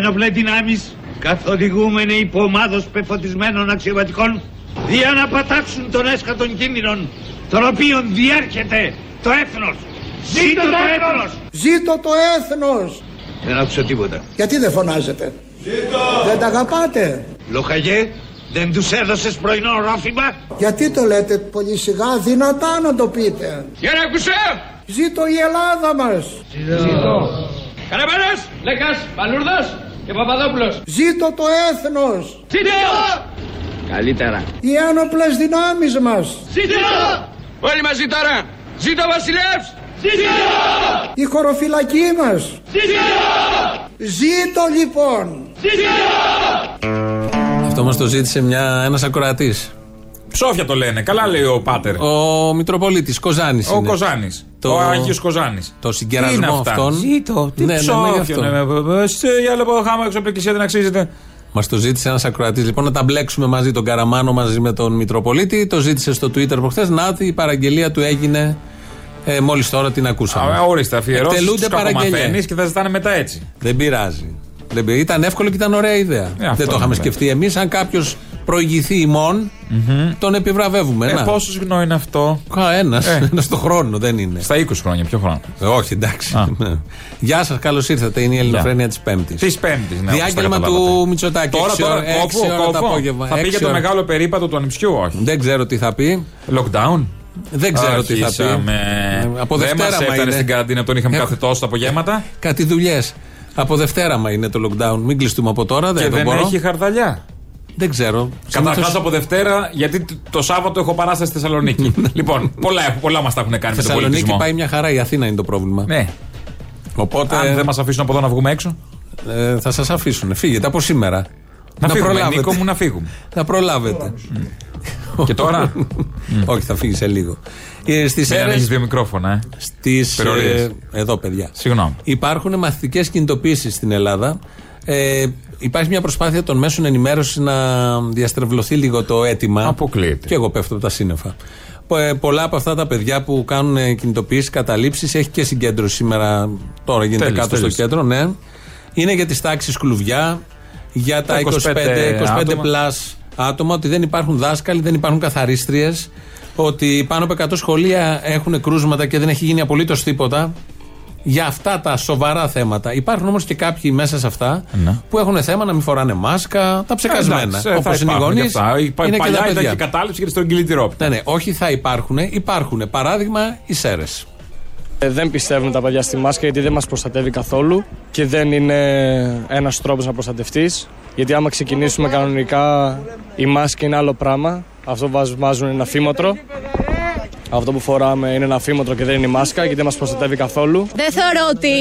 Ένοπλε δυνάμεις, καθοδηγούμενοι υπό ομάδος πεφωτισμένων αξιωματικών, για να πατάξουν τον έσχα των κίνδυνων, τον οποίον διέρχεται το έθνος. Ζήτω το έθνος! Ζήτω το έθνος! Δεν άκουσα τίποτα. Γιατί δεν φωνάζετε; Ζήτω! Δεν τα αγαπάτε; Λοχαγέ, δεν τους έδωσες πρωινό ρόφημα; Γιατί το λέτε πολύ σιγά, δυνατά να το πείτε. Για να ακούσω! Ζήτω η Ελλάδα μας. Ζήτω. Καραβάνας, Λέκας, Παλούρδος και Παπαδόπουλος. Ζήτω το έθνος. Ζήτω! Καλύτερα. Οι άνοπλες δυνάμεις μας. Ζήτω! Όλοι μαζί τώρα. Ζήτω Βασιλεύς. Ζήτω! Η χωροφυλακή μας. Ζήτω! Ζήτω λοιπόν. Ζήτω! Αυτό μας το ζήτησε μια, ένας ακροατής. Ψόφια το λένε. Καλά λέει ο Πάτερ. Ο Μητροπολίτης Κοζάνης. Ο Κοζάνης. Το- Ο Άγιος Κοζάνης. Το συγκερασμό αυτών. Ζήτω. Τι Ναι, ναι, ναι, γι' ψόφια. αυτό. ναι, ναι, Σε για άλλο χάμα έξω από την εκκλησία δεν αξίζεται. Μας το ζήτησε ένας ακροατής. Λοιπόν, να τα μπλέξουμε μαζί τον Καραμάνο μαζί με τον Μητροπολίτη. Το ζήτησε στο Twitter προχθές. Να, η παραγγελία του έγινε. Ε, Μόλις τώρα την ακούσαμε. Α, Ορίστε, αφιερώσεις. Εκτελούνται Τους παραγγελίες. κακομαθαίνει και θα ζητάνε μετά έτσι. Δεν πειράζει. Δεν πειράζει. Ήταν εύκολο και ήταν ωραία ιδέα. Ε, αυτό Δεν το είχαμε είναι, σκεφτεί εμείς. Αν κάποιος προηγηθεί ημών, τον επιβραβεύουμε. Ε, Να. πόσο συχνό είναι αυτό; Ένα. Ε. Ένας στο χρόνο δεν είναι. Στα 20 χρόνια, ποιο χρόνο; Ε, όχι, εντάξει. Α. Ναι. Γεια σας, καλώς ήρθατε. Είναι η Ελληνοφρένεια της Πέμπτης. Της Πέμπτης, ναι. Διάγγελμα όπως τα του καταλάβατε. Μητσοτάκη. Τώρα, Έξι τώρα, ώρα- έξι κόφω, ώρα το κόφω. απόγευμα. Θα πει Έξι για το ώρα. μεγάλο περίπατο του ανιψιού, όχι; Δεν ξέρω τι θα πει. Lockdown; Δεν ξέρω τι θα πει. Αρχίσαμε. Ε, Από Δεν Δευτέρα μας μα έφτανε είναι. στην καραντίνα, τον είχαμε Έχω- καθετώσει τα απογεύματα. Κάτι δουλειές. Από Δευτέρα μα είναι το lockdown. Μην κλειστούμε από τώρα. Και Δεν, το δεν μπορώ. έχει χαρδαλιά. Δεν ξέρω. Καταρχάς Συνήθως- από Δευτέρα, γιατί τ- το Σάββατο έχω παράσταση στη Θεσσαλονίκη. λοιπόν, πολλά, έχω- πολλά μας τα έχουν κάνει με τον Θεσσαλονίκη πολιτισμό. πάει μια χαρά. Η Αθήνα είναι το πρόβλημα. Ναι. Οπότε Αν δεν μας αφήσουν από εδώ να βγούμε έξω; ε, θα σας αφήσουν. Φύγετε από σήμερα. Να, φύγουμε, προλάβετε. Νίκο μου, να φύγουμε. Θα προλάβετε. Και τώρα; Όχι, θα φύγει σε λίγο. Ε, Στις Μην ανοίγει δύο μικρόφωνα, ε. Στις, Περιορίες. ε, εδώ, παιδιά. Συγγνώμη. Υπάρχουν μαθητικές κινητοποίησεις στην Ελλάδα. Ε, υπάρχει μια προσπάθεια των μέσων ενημέρωσης να διαστρεβλωθεί λίγο το αίτημα. Αποκλείεται. Και εγώ πέφτω από τα σύννεφα. Πο- ε, Πολλά από αυτά τα παιδιά που κάνουν κινητοποιήσεις, καταλήψεις, έχει και συγκέντρωση σήμερα. Τώρα γίνεται Τέλειες, κάτω τέλειες. στο κέντρο, ναι. Είναι για τις τάξεις κλουβιά, για τα 25, 25 25 άτομα. plus άτομα, ότι δεν υπάρχουν δάσκαλοι, δεν υπάρχουν καθαρίστριες, ότι πάνω από 100 σχολεία έχουν κρούσματα και δεν έχει γίνει απολύτως τίποτα. Για αυτά τα σοβαρά θέματα. Υπάρχουν όμως και κάποιοι μέσα σε αυτά Ναι. που έχουν θέμα να μην φοράνε μάσκα, τα ψεκασμένα. Εντάξει, ε, Όπως θα είναι οι υπάρχουν γονείς. και αυτά. Η- πα- Είναι και Παλιά τα ήταν παιδιά. και κατάληψη και στον κυλιτηρόπιτα. Ναι, ναι, όχι θα υπάρχουν, υπάρχουν. Παράδειγμα, οι Σέρες. Ε, Δεν πιστεύουν τα παιδιά στη μάσκα γιατί δεν μας προστατεύει καθόλου και δεν είναι ένας τρόπος να προστατευτείς γιατί άμα ξεκινήσουμε κανονικά η μάσκα είναι άλλο πράγμα αυτό βάζ- βάζουν ένα φήμοτρο αυτό που φοράμε είναι ένα φήμοτρο και δεν είναι η μάσκα γιατί δεν μας προστατεύει καθόλου Δεν θεωρώ ότι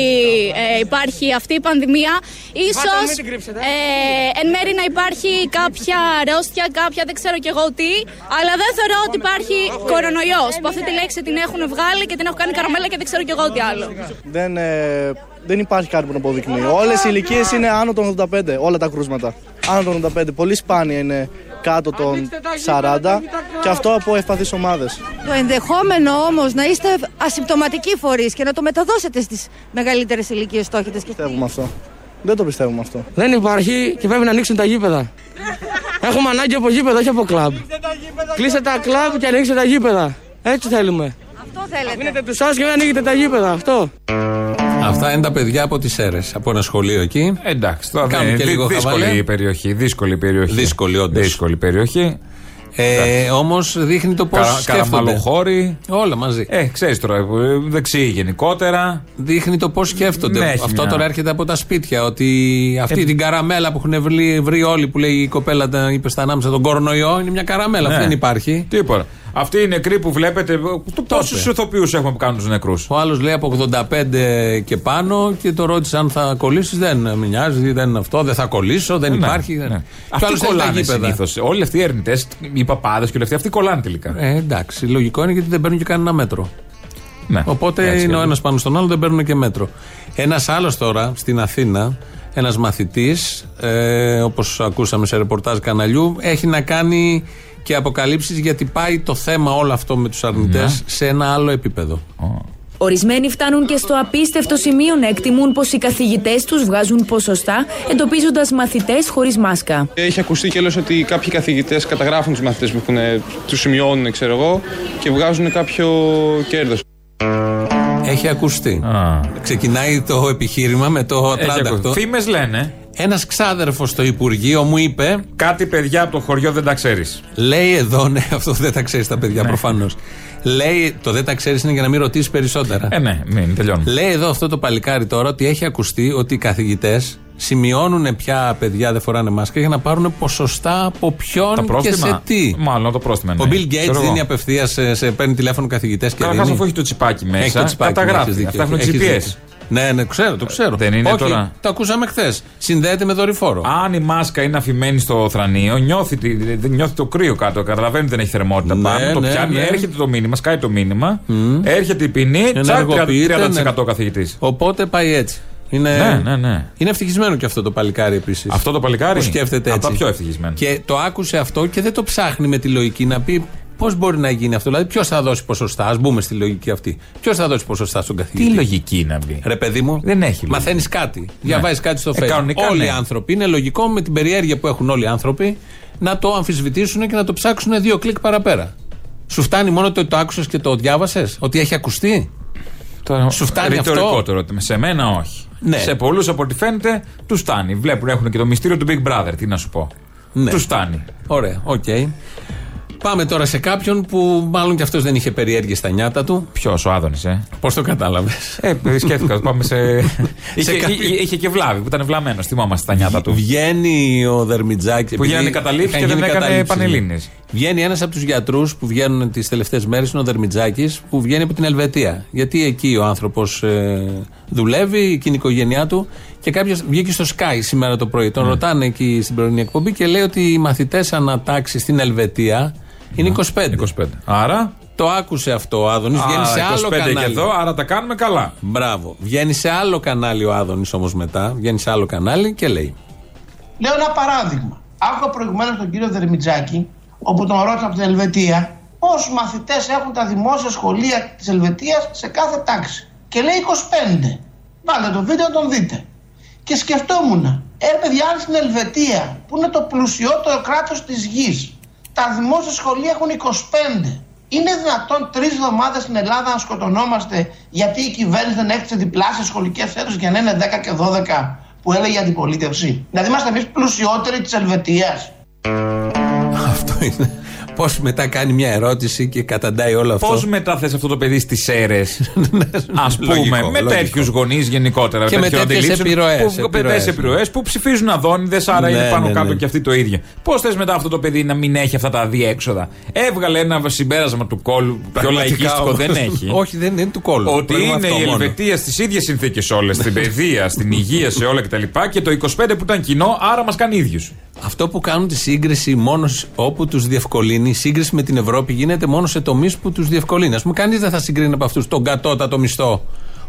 ε, υπάρχει αυτή η πανδημία. Ίσως ε, εν μέρει να υπάρχει κάποια αρρώστια, κάποια δεν ξέρω κι εγώ τι, αλλά δεν θεωρώ ότι υπάρχει κορονοϊός, που αυτή τη λέξη την έχουν βγάλει και την έχουν κάνει καραμέλα και δεν ξέρω κι εγώ τι άλλο. Δεν, ε, δεν υπάρχει κάτι που να αποδεικνύει. Όλες οι ηλικίες είναι άνω των 85, όλα τα κρούσματα. Άνω των 85. Πολύ σπάνια είναι κάτω των 40 και αυτό από ευπαθείς ομάδες. Το ενδεχόμενο όμως να είστε ασυμπτωματικοί φορείς και να το μεταδώσετε στις μεγαλύτερες ηλικίες στόχετε. Πιστεύουμε αυτό. Δεν το πιστεύουμε αυτό. Δεν υπάρχει και πρέπει να ανοίξουν τα γήπεδα Έχουμε ανάγκη από γήπεδα, όχι από κλαμπ Κλείστε τα κλαμπ και ανοίξτε τα γήπεδα Έτσι θέλουμε Αυτό θέλετε. Αφήνετε τους άλλους και δεν ανοίγετε τα γήπεδα, αυτό Αυτά είναι τα παιδιά από τις Σέρες. Από ένα σχολείο εκεί. Εντάξει, τώρα Κάνουν δεν και είναι λίγο δύσκολη χαβαλέ. η περιοχή. Δύσκολη η περιοχή. Δύσκολη, όντως. Δύσκολη περιοχή. Ε, Όμως δείχνει το πώς Καρα, σκέφτονται. καραμαλοχώρη. Όλα μαζί. Ε, ξέρεις τώρα, ε, δεξί γενικότερα. Δείχνει το πώς σκέφτονται. Ναι, έχει Αυτό μια- τώρα έρχεται από τα σπίτια. Ότι αυτή την καραμέλα που έχουν βρει, βρει όλοι που λέει η κοπέλα, τα είπε στα ανάμεσα τον κορονοϊό, είναι μια καραμέλα. Ναι. Αυτή δεν υπάρχει. Τίποτα. Αυτοί οι νεκροί που βλέπετε. Πόσου ηθοποιούς έχουμε που κάνουν τους νεκρούς. Ο άλλος λέει από 85 και πάνω και το ρώτησε αν θα κολλήσεις. Δεν με νοιάζει, δεν είναι αυτό, δεν θα κολλήσω, δεν υπάρχει. Ναι. Και Αυτοί άλλος θέλει τα κολλάνε γήπεδα. συνήθως. Όλοι αυτοί οι ερευνητέ, οι παπάδες και όλοι αυτοί, αυτοί κολλάνε τελικά. Ε, εντάξει, λογικό είναι γιατί δεν παίρνουν και κανένα μέτρο. Ναι. Οπότε Έτσι είναι ο είναι. ένας πάνω στον άλλο, δεν παίρνουν και μέτρο. Ένας άλλος τώρα στην Αθήνα, ένας μαθητής, ε, όπως ακούσαμε σε ρεπορτάζ καναλιού, έχει να κάνει και αποκαλύψεις γιατί πάει το θέμα όλο αυτό με τους αρνητές Ναι. σε ένα άλλο επίπεδο. Ορισμένοι φτάνουν και στο απίστευτο σημείο να εκτιμούν πως οι καθηγητές τους βγάζουν ποσοστά, εντοπίζοντας μαθητές χωρίς μάσκα. Έχει ακουστεί και ότι κάποιοι καθηγητές καταγράφουν τους μαθητές που έχουν, τους σημειώνουν, ξέρω εγώ, και βγάζουν κάποιο κέρδος. Έχει ακουστεί. Ξεκινάει το επιχείρημα με το ατράνταχτο. Φήμες λένε. Ένας ξάδερφος στο Υπουργείο μου είπε. Κάτι παιδιά από το χωριό δεν τα ξέρεις. Λέει εδώ, ναι, αυτό δεν τα ξέρεις τα παιδιά ναι. προφανώς. Λέει, το δεν τα ξέρεις είναι για να μην ρωτήσεις περισσότερα. Ε, ναι, μην τελειώνει. Λέει εδώ αυτό το παλικάρι τώρα ότι έχει ακουστεί ότι οι καθηγητές σημειώνουν ποια παιδιά δεν φοράνε μάσκα για να πάρουν ποσοστά από ποιον και σε τι. Μάλλον το πρόστιμο. Ο Bill Gates δίνει απευθείας, σε, σε παίρνει τηλέφωνο καθηγητές και Καταρχάς, αφού έχει το τσιπάκι μέσα, έχει το τσιπάκι καταγράφει. Αυτά έχουν GPS. Ναι, ναι, ξέρω, το ξέρω. Δεν είναι Όχι, τώρα. Το ακούσαμε χθες. Συνδέεται με δορυφόρο. Αν η μάσκα είναι αφημένη στο θρανίο, νιώθει, νιώθει το κρύο κάτω. Καταλαβαίνει ότι δεν έχει θερμότητα ναι, πάνω. Ναι, το πιάνει, ναι. έρχεται το μήνυμα, σκάει το μήνυμα, mm. έρχεται η ποινή, τσακ 30% ναι. καθηγητής. Οπότε πάει έτσι. Είναι, ναι, ναι, ναι. είναι ευτυχισμένο και αυτό το παλικάρι επίσης. Αυτό το παλικάρι. Που σκέφτεται έτσι. Από πιο ευτυχισμένο. Και το άκουσε αυτό και δεν το ψάχνει με τη λογική να πει Πώς μπορεί να γίνει αυτό, Δηλαδή, ποιος θα δώσει ποσοστά, ας μπούμε στη λογική αυτή. Ποιος θα δώσει ποσοστά στον καθηγητή; Τι λογική να μπει; Ρε, παιδί μου, δεν έχει. Μαθαίνεις κάτι. Ναι. Διαβάζει κάτι στο Facebook. Ε, όλοι οι ναι. άνθρωποι είναι λογικό με την περιέργεια που έχουν όλοι οι άνθρωποι να το αμφισβητήσουν και να το ψάξουν δύο κλικ παραπέρα. Σου φτάνει μόνο το ότι το άκουσες και το διάβασες, ότι έχει ακουστεί; Το Σου φτάνει αυτό; Σε μένα όχι. Ναι. Σε πολλούς από ό,τι φαίνεται τους φτάνει. Βλέπουν, έχουν και το μυστήριο του Big Brother. Τι να σου πω. Ναι. Τους φτάνει. Ωραία, ok. Okay. Πάμε τώρα σε κάποιον που μάλλον και αυτός δεν είχε περιέργεια στα νιάτα του. Ποιος, ο Άδωνης, ε; Πώς το κατάλαβες; Ε, σκέφτηκα. Πάμε σε. είχε, είχε και βλάβη που ήταν βλαμμένος. Θυμόμαστε τα νιάτα του. Βγαίνει ο Δερμιτζάκης. Που γίνει καταλήψει και δεν έκανε πανελίνε. Βγαίνει ένας από τους γιατρούς που βγαίνουν τις τελευταίες μέρες, είναι ο Δερμιτζάκης, που βγαίνει από την Ελβετία. Γιατί εκεί ο άνθρωπος ε, δουλεύει, και η οικογένειά του. Και κάποιος βγήκε στο Sky σήμερα το πρωί. Τον mm. ρωτάνε εκεί στην πρωινή εκπομπή και λέει ότι οι μαθητές ανατάξεις στην Ελβετία είναι 25. 25. Άρα; Το άκουσε αυτό ο Άδωνης. Βγαίνει σε άλλο 25 κανάλι. Και εδώ, άρα τα κάνουμε καλά. Μπράβο. Βγαίνει σε άλλο κανάλι ο Άδωνης όμως μετά. Βγαίνει σε άλλο κανάλι και λέει. Λέω ένα παράδειγμα. Άκουγα προηγουμένως τον κύριο Δερμιτζάκη, όπου τον ρώτησα από την Ελβετία, πόσου μαθητές έχουν τα δημόσια σχολεία της Ελβετίας σε κάθε τάξη. Και λέει 25. Βάλτε το βίντεο να τον δείτε. Και σκεφτόμουν, ε παιδιά, στην Ελβετία, που είναι το πλουσιότερο κράτος της γης, τα δημόσια σχολεία έχουν 25. Είναι δυνατόν τρεις εβδομάδες στην Ελλάδα να σκοτωνόμαστε γιατί η κυβέρνηση δεν έκτισε διπλάσια σχολικέ αίθουσε για να είναι 10 και 12 που έλεγε η αντιπολίτευση; Δηλαδή είμαστε εμείς πλουσιότεροι της Ελβετίας. Αυτό είναι. Πώς μετά κάνει μια ερώτηση και καταντάει όλο αυτό. Πώς μετά θες αυτό το παιδί στις αίρες, ας πούμε, με τέτοιους γονείς γενικότερα. Και με τέτοιες επιρροές. Που, ψηφίζουν αδόνιδε, άρα ναι, είναι πάνω ναι, κάτω ναι. και αυτοί το ίδιο. Πώς θες μετά αυτό το παιδί να μην έχει αυτά τα διέξοδα. Έβγαλε ένα συμπέρασμα του κόλου. Πιο λαϊκίστικο δεν έχει. Όχι, δεν είναι του κόλου. Ότι είναι η Ελβετία στις ίδιες συνθήκες όλες. Στην παιδεία, στην υγεία, σε όλα κτλ. Και το 25 που ήταν κοινό, άρα μας κάνει ίδιους. Αυτό που κάνουν τη σύγκριση μόνο όπου τους διευκολύνει, η σύγκριση με την Ευρώπη γίνεται μόνο σε τομείς που τους διευκολύνει. Α πούμε, κανείς δεν θα συγκρίνει από αυτούς τον κατώτατο μισθό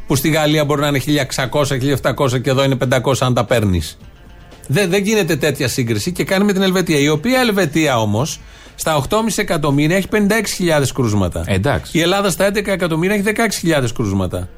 που στη Γαλλία μπορεί να είναι 1600-1700 και εδώ είναι 500 αν τα παίρνεις. Δεν, δεν γίνεται τέτοια σύγκριση και κάνει με την Ελβετία. Η οποία Ελβετία όμως στα 8,5 εκατομμύρια έχει 56.000 κρούσματα. Εντάξει. Η Ελλάδα στα 11 εκατομμύρια έχει 16.000 κρούσματα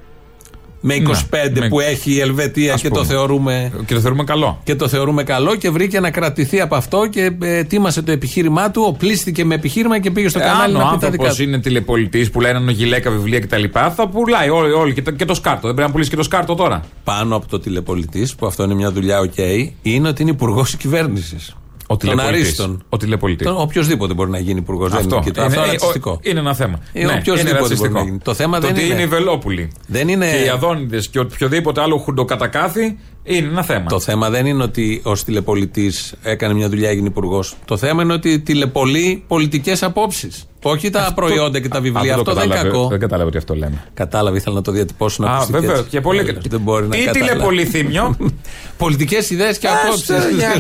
με 25 ναι, που έχει η Ελβετία και το θεωρούμε. Και το θεωρούμε καλό. Και το θεωρούμε καλό και βρήκε να κρατηθεί από αυτό και ετοίμασε το επιχείρημά του, οπλίστηκε με επιχείρημα και πήγε στο ε, κανάλι να πει τα δικά του. είναι τηλεπολιτής που λένε πουλάει και βιβλία κτλ. Θα πουλάει όλα, όλα και, το, και το σκάρτο. Δεν πρέπει να πουλήσει και το σκάρτο τώρα. Πάνω από το τηλεπολιτής, που αυτό είναι μια δουλειά, οκ, είναι ότι είναι υπουργός κυβέρνησης. Ο των Αρίστων. Ο τηλεπολιτής. Οποιοδήποτε μπορεί να γίνει υπουργός. Αυτό, είναι, είναι, αυτό είναι, ρατσιστικό. Είναι ένα θέμα. Ε, ναι, οποιοδήποτε μπορεί να γίνει. Το θέμα το δεν είναι. είναι οι Βελόπουλοι. Δεν είναι... Και οι Αδόνιδες και οποιοδήποτε άλλο χουντοκατακάθι είναι ένα θέμα. Το θέμα δεν είναι ότι ως τηλεπολιτής έκανε μια δουλειά, έγινε υπουργός. Το θέμα είναι ότι τηλεπολεί πολιτικές απόψεις. Όχι τα αυτό, προϊόντα και τα βιβλία. Αυτό, δεν είναι κακό. Δεν κατάλαβε ότι αυτό λέμε. Κατάλαβε, ήθελα να το διατυπώσω να Α, βέβαια. Και πολύ... δεν μπορεί να Τι τηλεπολεί θύμιο. Πολιτικές ιδέες και απόψεις.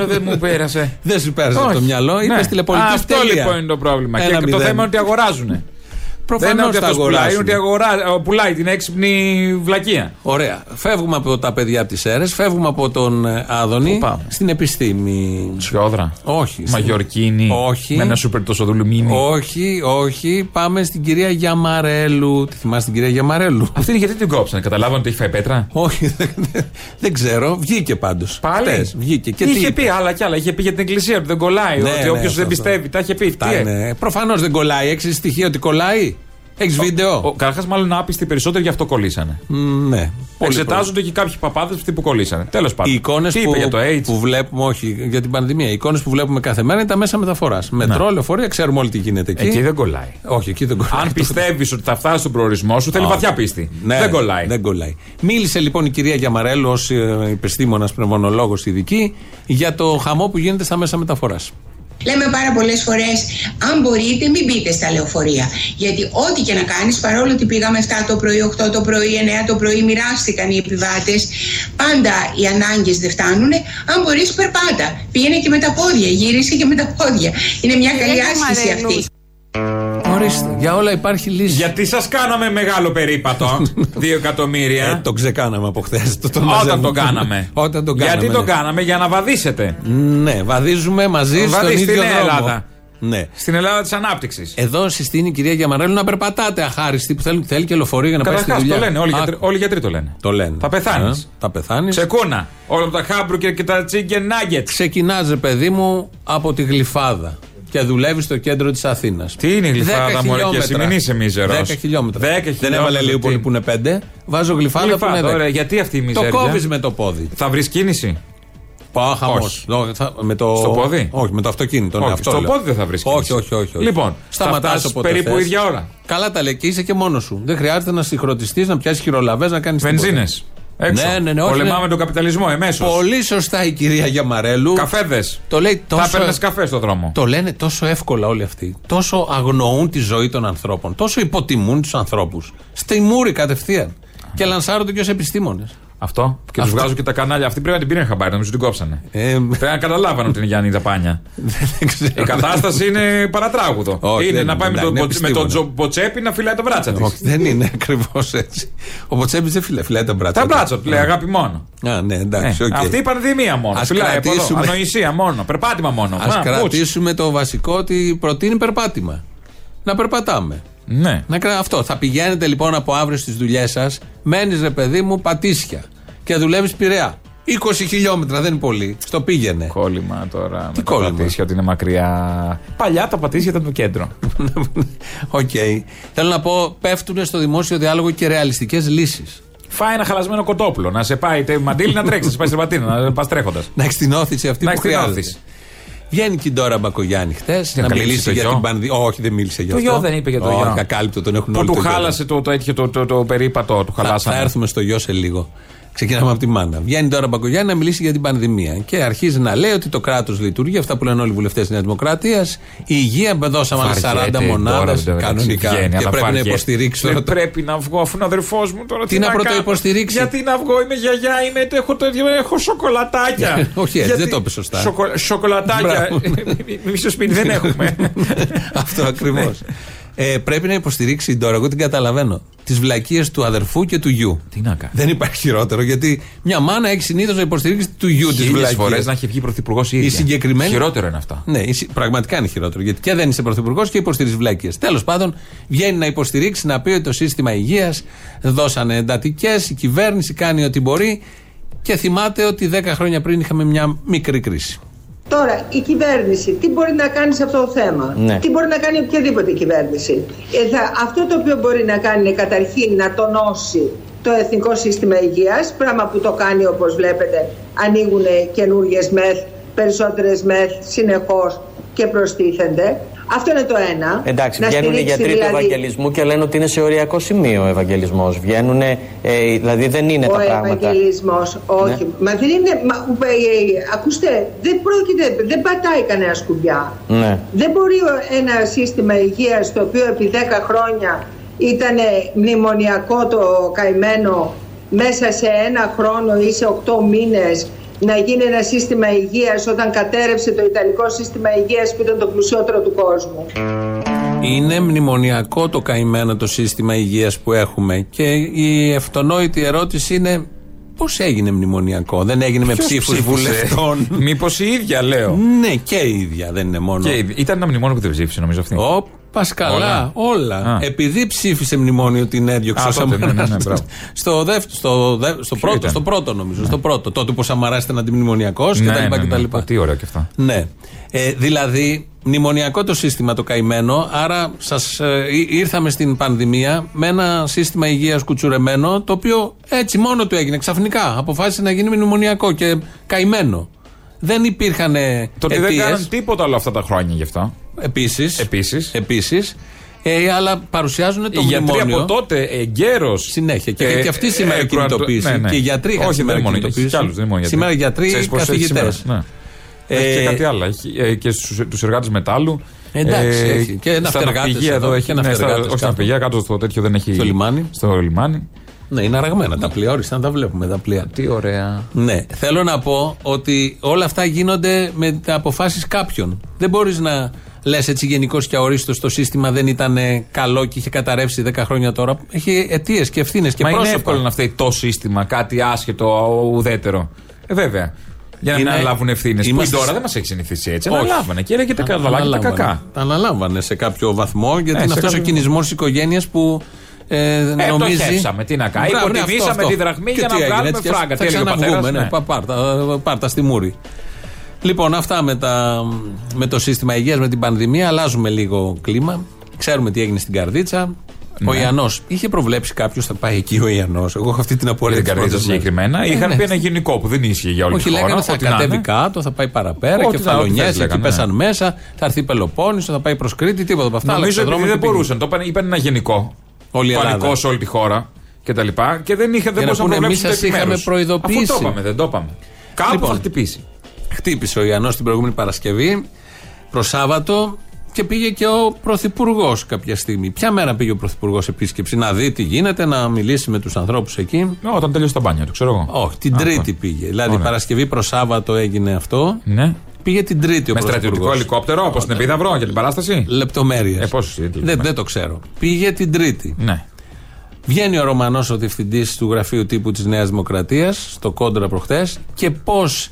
δεν μου πέρασε. δεν σου πέρασε το μυαλό. Είπες τηλεπολιτής. Αυτό λοιπόν είναι το πρόβλημα. Και το θέμα είναι ότι αγοράζουν. Προφανώς δεν είναι τα ότι αυτός πουλάει, είναι ότι αγοράσουν. αγορά, πουλάει την έξυπνη βλακεία. Ωραία. Φεύγουμε από τα παιδιά από τις αίρε, φεύγουμε από τον ε, Άδωνη στην επιστήμη. Σιόδρα. Όχι. στην- Μαγιορκίνη. Όχι. Με ένα σούπερ τόσο δουλουμίνι. Όχι, όχι. Πάμε στην κυρία Γιαμαρέλου. Τη θυμάσαι την κυρία Γιαμαρέλου; Αυτή είναι γιατί την κόψανε, καταλάβανε ότι έχει φάει πέτρα; Όχι, δεν, δεν ξέρω. Βγήκε πάντως. Πάλι; βγήκε. Και τι είχε είπε; πει άλλα κι άλλα. Είχε πει για την εκκλησία ότι δεν κολλάει. Ναι, ότι ναι, όποιος αυτό, δεν αυτό. πιστεύει, τα είχε πει. Αυτά Τι, ε; είναι; Προφανώς δεν κολλάει. Έχει στοιχεία ότι κολλάει. Έχεις βίντεο; Καταρχάς, μάλλον άπιστοι περισσότεροι γι' αυτό κολλήσανε. Μ, ναι. Πολύ Εξετάζονται και κάποιοι παπάδες αυτοί που κολλήσανε. Τέλος πάντων. Οι εικόνες Τι που, είπε για το AIDS; που βλέπουμε, όχι για την πανδημία, οι εικόνες που βλέπουμε κάθε μέρα είναι τα μέσα μεταφοράς. Μετρό, λεωφορεία, ξέρουμε όλοι τι γίνεται εκεί. Ναι. Εκεί δεν κολλάει. Όχι, εκεί δεν κολλάει. Αν πιστεύεις ότι θα φτάσει στον προορισμό σου, θέλει Όχι. βαθιά πίστη. Ναι, δεν κολλάει. Δεν κολλάει. Μίλησε λοιπόν η κυρία Γιαμαρέλου ως επιστήμονας πνευμονολόγος ειδική για το χαμό που γίνεται στα μέσα μεταφοράς. Λέμε πάρα πολλές φορές, αν μπορείτε μην μπείτε στα λεωφορεία. Γιατί ό,τι και να κάνεις, παρόλο ότι πήγαμε 7 το πρωί, 8 το πρωί, 9 το πρωί, μοιράστηκαν οι επιβάτες, πάντα οι ανάγκες δεν φτάνουν. Αν μπορείς περπάτα, πήγαινε και με τα πόδια, γύρισε και με τα πόδια. Είναι μια καλή άσκηση αυτή. Ορίστε, για όλα υπάρχει λύση. Γιατί σας κάναμε μεγάλο περίπατο, 2 εκατομμύρια. Ε, τον ξεκάναμε από χθες. Όταν τον κάναμε. Όταν τον κάναμε. Γιατί τον ναι. κάναμε, για να βαδίσετε. Ναι, βαδίζουμε μαζί στον Βαδί ίδιο στην δρόμο. Ελλάδα. Ναι. Στην Ελλάδα της ανάπτυξης. Εδώ συστήνει η κυρία Γιαμαρέλου να περπατάτε αχάριστοι που θέλει, θέλει και λεωφορείο για να πάει στη Καταρχάς δουλειά. το λένε. Όλοι, Α, γιατροί, όλοι οι γιατροί το λένε. Το λένε. Θα πεθάνεις. Α, Θα πεθάνεις. Ξεκούνα. Όλα τα χάμπρουκερ και τα chicken nuggets. Ξεκινάς, παιδί μου, από τη γλυφάδα και δουλεύει στο κέντρο της Αθήνας. Τι είναι η Γλυφάδα, μωρέ, και εσύ, μην είσαι μίζερος. 10 χιλιόμετρα. 10 Δεν χιλιόμετρα, έβαλε τι; λίγο πολύ που είναι 5. Βάζω γλυφάδα, που Γλυφάδα, είναι 10. ωραία, γιατί αυτή η Το μιζέρια; κόβεις με το πόδι. Θα βρεις κίνηση; Πάω χαμός. Όχι. Με το... Στο πόδι; Όχι, με το αυτοκίνητο. ναι, Όχι, αυτό στο λέω. πόδι δεν θα βρεις Όχι, κίνηση. όχι, όχι. όχι. Λοιπόν, σταματάς θα φτάσεις όποτε περίπου θες. ίδια ώρα. Καλά τα λέει και είσαι και μόνος σου. Δεν χρειάζεται να συγχρονιστείς, να πιάσεις χειρολαβές, να κάνεις Βενζίνες. Έξω. Ναι, ναι, ναι, όχι, Πολεμάμε ναι. τον καπιταλισμό εμέσως. Πολύ σωστά η κυρία Γιαμαρέλου. Καφέδες. Το λέει τόσο. Θα παίρνει καφέ στο δρόμο. Το λένε τόσο εύκολα όλοι αυτοί. Τόσο αγνοούν τη ζωή των ανθρώπων. Τόσο υποτιμούν τους ανθρώπους. Στη μούρη κατευθείαν. Και λανσάρονται και ως επιστήμονες. Αυτό. Και τους Αυτό. βγάζουν και τα κανάλια. Αυτοί πρέπει να την πήραν χαμπάρι, νομίζω την κόψανε. Ε, Πρέπει να καταλάβανε ότι είναι Γιάννη Δαπάνια. δεν ξέρω. Η κατάσταση είναι παρατράγουδο. Όχι, είναι δεν να είναι, πάει με, ναι, τον είναι Μποτ- με επιστήμονα. τον Τζο- Μποτσέπη να φυλάει τα μπράτσα τη. Όχι, δεν είναι ακριβώς έτσι. Ο Μποτσέμπη δεν φυλάει, φυλάει τα μπράτσα. Τα του. μπράτσα του λέει αγάπη μόνο. Α, ναι, εντάξει, Ε, οκ. Αυτή η πανδημία μόνο. Ας Φυλάει από εδώ. κρατήσουμε- Ανοησία μόνο. Περπάτημα μόνο. Α Μα, μουτσι. κρατήσουμε το βασικό ότι προτείνει περπάτημα. Να περπατάμε. Ναι. Να κρα... Αυτό. Θα πηγαίνετε λοιπόν από αύριο στις δουλειές σας, μένεις ρε παιδί μου πατήσια και δουλεύεις πειραιά. 20 χιλιόμετρα δεν είναι πολύ. Στο πήγαινε. Κόλλημα τώρα. Τι με τα κόλλημα; πατήσια ότι είναι μακριά. Παλιά τα πατήσια ήταν το κέντρο. Οκ. Θέλω να πω, πέφτουν στο δημόσιο διάλογο και ρεαλιστικές λύσεις. Φάει ένα χαλασμένο κοτόπουλο. Να σε πάει τε μαντήλι να τρέξεις. Να σε πάει στην πατίνα. Να πας τρέχοντας. Να έχεις την ώθηση αυτή Να που έχεις την χρειάζεται. ώθηση. Βγαίνει και η Ντόρα Μπακογιάννη χτες να καλύψει μιλήσει το για γιο; την πανδημία. Όχι, δεν μίλησε για Το αυτό. γιο δεν είπε για το Όχι, γιο. Ακάλυπτο, τον έχουν Που όλοι του το γιο. χάλασε το, το, έτυχε το, το, το περίπατο. Του Θα, χαλάσανε. θα έρθουμε στο γιο σε λίγο. Ξεκινάμε από τη μάνα. Βγαίνει τώρα Μπακογιάννη να μιλήσει για την πανδημία. Και αρχίζει να λέει ότι το κράτος λειτουργεί, αυτά που λένε όλοι οι βουλευτές της Νέας Δημοκρατίας. Η υγεία δώσαμε άλλες 40 Βαριέται μονάδες τώρα, βέβαια, κανονικά. βγαίνει, και αλλά πρέπει να βαριέται. υποστηρίξει Δεν τώρα. το- πρέπει να βγω αφού είναι αδερφός μου τώρα. Τι να κάνω; πρωτοϊποστηρίξει. Γιατί να βγω, είμαι γιαγιά, είμαι, έχω, το, έχω σοκολατάκια. Όχι έτσι, δεν το είπες σωστά. Σοκο- σοκολατάκια. Μπράβο. Εμεί στο σπίτι δεν έχουμε. Αυτό ακριβώς. Ε, πρέπει να υποστηρίξει τώρα, εγώ την καταλαβαίνω, τις βλακίες του αδερφού και του γιου. Τι να κάνει. Δεν υπάρχει χειρότερο γιατί μια μάνα έχει συνήθως να υποστηρίξει του γιου τη Χίλιες βλακία. φορές να έχει βγει πρωθυπουργός η ίδια. Η συγκεκριμένη. Χειρότερο είναι αυτό. Ναι, η συ- πραγματικά είναι χειρότερο. Γιατί και δεν είσαι πρωθυπουργός και υποστηρίζεις βλάκίε. Τέλος πάντων, βγαίνει να υποστηρίξει, να πει ότι το σύστημα υγείας δώσανε εντατικές, η κυβέρνηση κάνει ό,τι μπορεί. Και θυμάται ότι 10 χρόνια πριν είχαμε μια μικρή κρίση. Τώρα, η κυβέρνηση τι μπορεί να κάνει σε αυτό το θέμα; Ναι. Τι μπορεί να κάνει οποιαδήποτε κυβέρνηση; Ε, θα- αυτό το οποίο μπορεί να κάνει είναι καταρχήν να τονώσει το Εθνικό Σύστημα Υγείας, πράγμα που το κάνει όπως βλέπετε, ανοίγουν καινούριε μεθ, περισσότερες μεθ συνεχώς και προστίθενται. Αυτό είναι το ένα. Εντάξει, Να βγαίνουν οι στηρίξει γιατροί του δηλαδή Ευαγγελισμού και λένε ότι είναι σε οριακό σημείο ο Ευαγγελισμός. Βγαίνουν, ε, δηλαδή δεν είναι ο τα πράγματα. Ευαγγελισμός, όχι. Μα δεν είναι, μα, ε, ε, ακούστε, δεν πρόκειται, δεν πατάει κανένας σκουμπιά. Ναι. Δεν μπορεί ο- ένα σύστημα υγείας το οποίο επί 10 χρόνια ήταν μνημονιακό το καημένο μέσα σε ένα χρόνο ή σε 8 μήνες να γίνει ένα σύστημα υγείας όταν κατέρευσε το Ιταλικό σύστημα υγείας που ήταν το πλουσιότερο του κόσμου. Είναι μνημονιακό το καημένο το σύστημα υγείας που έχουμε και η αυτονόητη ερώτηση είναι Πώς έγινε μνημονιακό, δεν έγινε με ψήφους βουλευτών; Μήπως η ίδια, λέω. Ναι, και η ίδια, δεν είναι μόνο. Και ήταν ένα μνημόνιο που δεν ψήφισε, νομίζω αυτή. Ω, Πασκαλά, όλα. όλα. Επειδή ψήφισε μνημόνιο την έδιωξε ο Σαμαράς. Ναι, ναι, στο, στο, στο, πρώτο, στο πρώτο, νομίζω. Ναι. Στο πρώτο. Τότε που ο Σαμαράς ήταν αντιμνημονιακός ναι, κτλ. Ναι, Τι ωραία και αυτά. Ναι. Ε, δηλαδή, μνημονιακό το σύστημα το καημένο, άρα σας, ε, ήρθαμε στην πανδημία με ένα σύστημα υγείας κουτσουρεμένο, το οποίο έτσι μόνο του έγινε ξαφνικά. Αποφάσισε να γίνει μνημονιακό και καημένο. Δεν υπήρχαν. Τότε δεν κάναν τίποτα όλα αυτά τα χρόνια γι' αυτό. Επίσης. Επίσης. Επίσης. Ε, αλλά παρουσιάζουν το οι μνημόνιο. γιατροί από τότε εγκαίρως. Συνέχεια. Και, ε, και αυτή σήμερα ε, κινητοποίηση. Ναι, ναι. Και οι γιατροί είχαν σήμερα μόνο, κινητοποίηση. Άλλους, δεν σήμερα γιατροί καθηγητές. Ναι. Έχει και κάτι άλλο. Έχει ε, και τους εργάτες μετάλλου. Εντάξει, ε, έχει. Και ναυτεργάτες. εδώ έχει. Ναι, στα, όχι ναυπηγεία, κάτω στο τέτοιο δεν έχει. Στο λιμάνι. Στο λιμάνι. Ναι, είναι αραγμένα τα πλοία. Όριστα να τα βλέπουμε τα πλοία. Τι ωραία. Ναι. Θέλω να πω ότι όλα αυτά γίνονται με τα αποφάσεις κάποιων. Δεν μπορείς να λες έτσι γενικώς και αορίστο το σύστημα δεν ήταν καλό και είχε καταρρεύσει 10 χρόνια τώρα. Έχει αιτίες και ευθύνες και Μα πρόσωπα. είναι εύκολο να φταίει το σύστημα, κάτι άσχετο, ουδέτερο. Ε, βέβαια. Για να είναι... μην αναλάβουν ευθύνες. Είμαστε... Που τώρα δεν μας έχει συνηθίσει έτσι. Όχι. Αναλάβανε και έλεγε τα καλά και τα κακά. Τα αναλάμβανε σε κάποιο βαθμό γιατί ε, είναι αυτός κάποιο... ο κινησμός της οικογένειας που ε, ε, νομίζει. Το χέψαμε, τι να κάνει. Υποτιμήσαμε τη δραχμή για να βγάλουμε φράγκα. Τι ξαναβγούμε, ναι, πάρτα στη μούρη. Λοιπόν, αυτά με, τα, με το σύστημα υγείας, με την πανδημία. Αλλάζουμε λίγο κλίμα. Ξέρουμε τι έγινε στην Καρδίτσα. Ναι. Ο Ιαννός είχε προβλέψει κάποιος θα πάει εκεί ο Ιαννός. Εγώ έχω αυτή την απορία. Δεν Καρδίτσα συγκεκριμένα. Ε, Είχαν ναι. πει ένα γενικό που δεν ίσχυε για όλη Όχι, τη χώρα. Όχι, λέγανε θα κατέβει κάτω, θα πάει παραπέρα, κεφαλονιέ, εκεί πέσαν μέσα, θα έρθει Πελοπόννησο, θα πάει προς Κρήτη, τίποτα από αυτά. Νομίζω ότι δεν μπορούσαν. Το είπαν ένα γενικό. Πανικός σε όλη τη χώρα και τα λοιπά. Και δεν είχαν δεν μπορούσαν να προβλέψουν. Εμείς σας είχαμε προειδοποιήσει. Αυτό το είπαμε, δεν το είπαμε. Κάπου λοιπόν, θα χτυπήσει. Χτύπησε ο Ιαννός την προηγούμενη Παρασκευή προ Σάββατο και πήγε και ο Πρωθυπουργός κάποια στιγμή. Ποια μέρα πήγε ο Πρωθυπουργός επίσκεψη, να δει τι γίνεται, να μιλήσει με τους ανθρώπους εκεί. Ναι, όταν τελείωσε τα μπάνια του, ξέρω εγώ. Όχι, την Α, Τρίτη πήγε. Δηλαδή, Παρασκευή προ Σάββατο έγινε αυτό. Ναι. Πήγε την Τρίτη ο Με στρατιωτικό ελικόπτερο, όπως την Επίδαυρο για την παράσταση; Λεπτομέρειες. Ε, δεν, δεν το ξέρω. Πήγε την Τρίτη. Ναι. Βγαίνει ο Ρωμανός, ο διευθυντής του γραφείου τύπου της Νέας Δημοκρατίας, στο κόντρα προχθέ, και πώς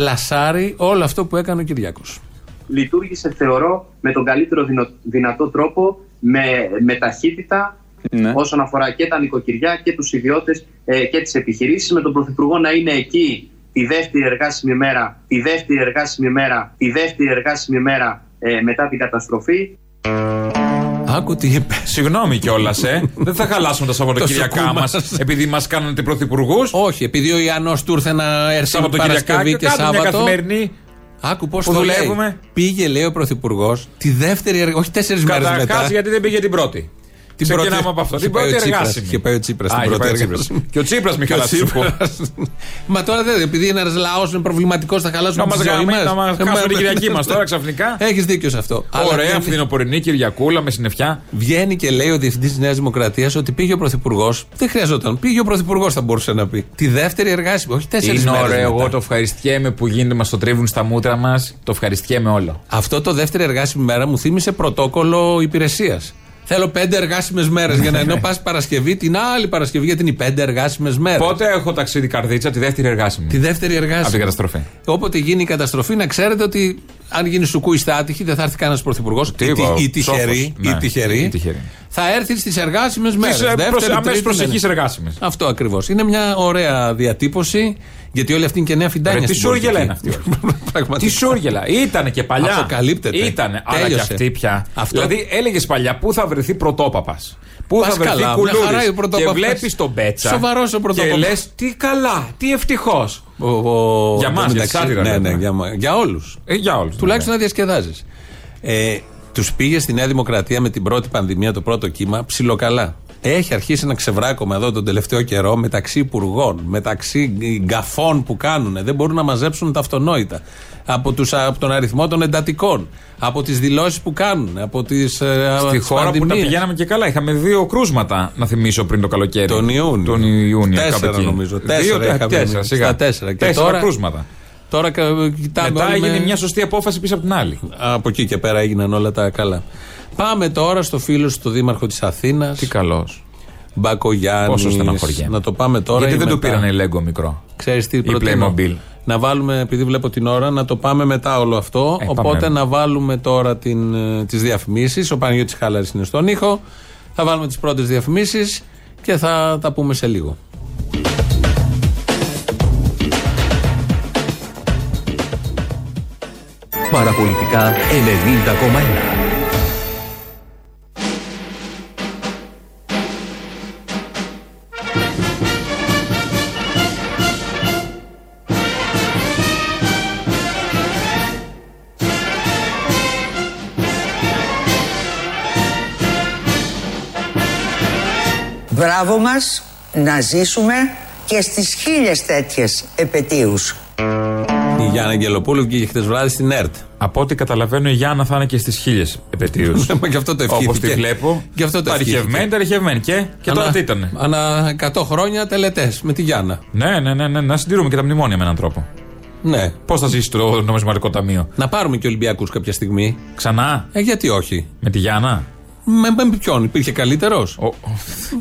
πλασάρει όλο αυτό που έκανε ο Κυριάκος. Λειτουργήσε, θεωρώ, με τον καλύτερο δυνατό τρόπο, με, με ταχύτητα, ναι. όσον αφορά και τα νοικοκυριά και τους ιδιώτες ε, και τις επιχειρήσεις, με τον Πρωθυπουργό να είναι εκεί τη δεύτερη εργάσιμη μέρα, τη δεύτερη εργάσιμη μέρα, τη δεύτερη εργάσιμη μέρα ε, μετά την καταστροφή. Άκου τι είπε. Συγγνώμη κιόλας, ε. Δεν θα χαλάσουμε τα Σαββατοκύριακά μας επειδή μας κάνετε πρωθυπουργούς. Όχι, επειδή ο Ιαννό του ήρθε να έρθει Παρασκευή και Σάββατο. Μια καθημερινή Άκου πώς το δουλεύουμε. Λέει. Πήγε, λέει ο Πρωθυπουργός, τη δεύτερη όχι τέσσερις μέρες μετά. Καταρχά, γιατί δεν πήγε την πρώτη. Την Ξεκινάμε από αυτό. Την πρώτη εργάσιμη. Είχε πάει ο Τσίπρας την πρώτη εργάσιμη. Και ο Τσίπρας μη χαλάσει Μα τώρα δεν επειδή ένας λαός είναι προβληματικός θα χαλάσουμε τη ζωή μας. Να μας χάσουμε την Κυριακή μας τώρα ξαφνικά. Έχεις δίκιο σε αυτό. Ωραία, φθινοπορεινή Κυριακούλα με συννεφιά. Βγαίνει και λέει ο διευθυντής της Νέας Δημοκρατίας ότι πήγε ο Πρωθυπουργός. Δεν χρειαζόταν. Πήγε ο Πρωθυπουργός θα μπορούσε να πει. Τη δεύτερη εργάσιμη, όχι τέσσερις μέρες. Είναι ωραίο, εγώ το ευχαριστιέμαι που γίνεται, μας το τρίβουν στα μούτρα μας. Το ευχαριστιέμαι όλο. Αυτό το δεύτερη εργάσιμη μέρα μου θύμισε πρωτόκολλο υπηρεσίας. Θέλω πέντε εργάσιμες μέρες για να ενώ πας Παρασκευή την άλλη Παρασκευή γιατί είναι οι πέντε εργάσιμες μέρες. Πότε έχω ταξίδι καρδίτσα, τη δεύτερη εργάσιμη. Τη δεύτερη εργάσιμη. Από την καταστροφή. Όποτε γίνει η καταστροφή, να ξέρετε ότι αν γίνει σουκούι στα άτυχη, δεν θα έρθει κανένας πρωθυπουργός. Ή, τυχερή. Ναι. τυχερή. Θα έρθει στις εργάσιμες μέρες. Αμέσως προσεχεί εργάσιμες. Αυτό ακριβώς. Είναι μια ωραία διατύπωση. Γιατί όλοι αυτοί είναι και νέα φιντάνια. Τι σούργελα είναι αυτή. Τι σούργελα. Ήταν και παλιά. Αποκαλύπτεται. Ήταν. Αλλά και αυτή πια. Δηλαδή έλεγες παλιά πού θα βρεθεί πρωτόπαπας; Πού θα βρεθεί κουλούρι. Και βλέπεις τον Μπέτσα. Σοβαρός ο πρωτόπαπας. Και λες τι καλά, τι ευτυχώς. Για μας, για σάτυρα. Ναι, ναι, για, για όλους. Ε, για όλους. Τουλάχιστον να διασκεδάζεις. Ε, τους πήγε στη Νέα Δημοκρατία με την πρώτη πανδημία, το πρώτο κύμα, ψιλοκαλά. Έχει αρχίσει ένα ξεβράκωμα εδώ τον τελευταίο καιρό μεταξύ υπουργών, μεταξύ γκαφών που κάνουν. Δεν μπορούν να μαζέψουν τα αυτονόητα. Από, τους, από τον αριθμό των εντατικών. Από τις δηλώσεις που κάνουν. Από τις, ε, Στη χώρα που τα πηγαίναμε και καλά. Είχαμε δύο κρούσματα, να θυμίσω πριν το καλοκαίρι. Τον Ιούνιο. Τον Ιούνιο τέσσερα νομίζω. Τέσσερα, δύο, τέσσερα, σιγά. τέσσερα. Και τέσσερα τώρα, κρούσματα. Τώρα κοιτάμε. Μετά έγινε μια σωστή απόφαση πίσω από την άλλη. Από εκεί και πέρα έγιναν όλα τα καλά. Πάμε τώρα στο φίλο στο Δήμαρχο της Αθήνας. Τι καλός. Μπακογιάννης. Πόσο στεναχωριέμαι. Να το πάμε τώρα. Γιατί δεν το πήρανε Λέγκο μικρό. Ξέρεις τι προτείνω; Να βάλουμε, επειδή βλέπω την ώρα, να το πάμε μετά όλο αυτό. Ε, Οπότε πάμε. να βάλουμε τώρα τι τις διαφημίσεις. Ο Παναγιώτης Χάλαρης είναι στον ήχο. Θα βάλουμε τις πρώτες διαφημίσεις και θα τα πούμε σε λίγο. Παραπολιτικά 90,1. Μπράβο μας να ζήσουμε και στις χίλιες τέτοιες επαιτίους. Η Γιάννα Αγγελοπούλου βγήκε χτε βράδυ στην ΕΡΤ. Από ό,τι καταλαβαίνω, η Γιάννα θα είναι και στις χίλιες επαιτίου. Μα γι' αυτό το ευχήθηκε. Όπως τη βλέπω. Γι' αυτό το Παρυχευμένη, ταρυχευμένη. Και, και τώρα τι ήταν. Ανά 100 χρόνια τελετές με τη Γιάννα. Ναι, ναι, ναι, ναι, να συντηρούμε και τα μνημόνια με έναν τρόπο. Ναι. Πώς θα ζήσει το νομισματικό ταμείο; Να πάρουμε και Ολυμπιακούς κάποια στιγμή. Ξανά; Ε, γιατί όχι; Με τη Γιάννα; Με, με ποιον, υπήρχε καλύτερος;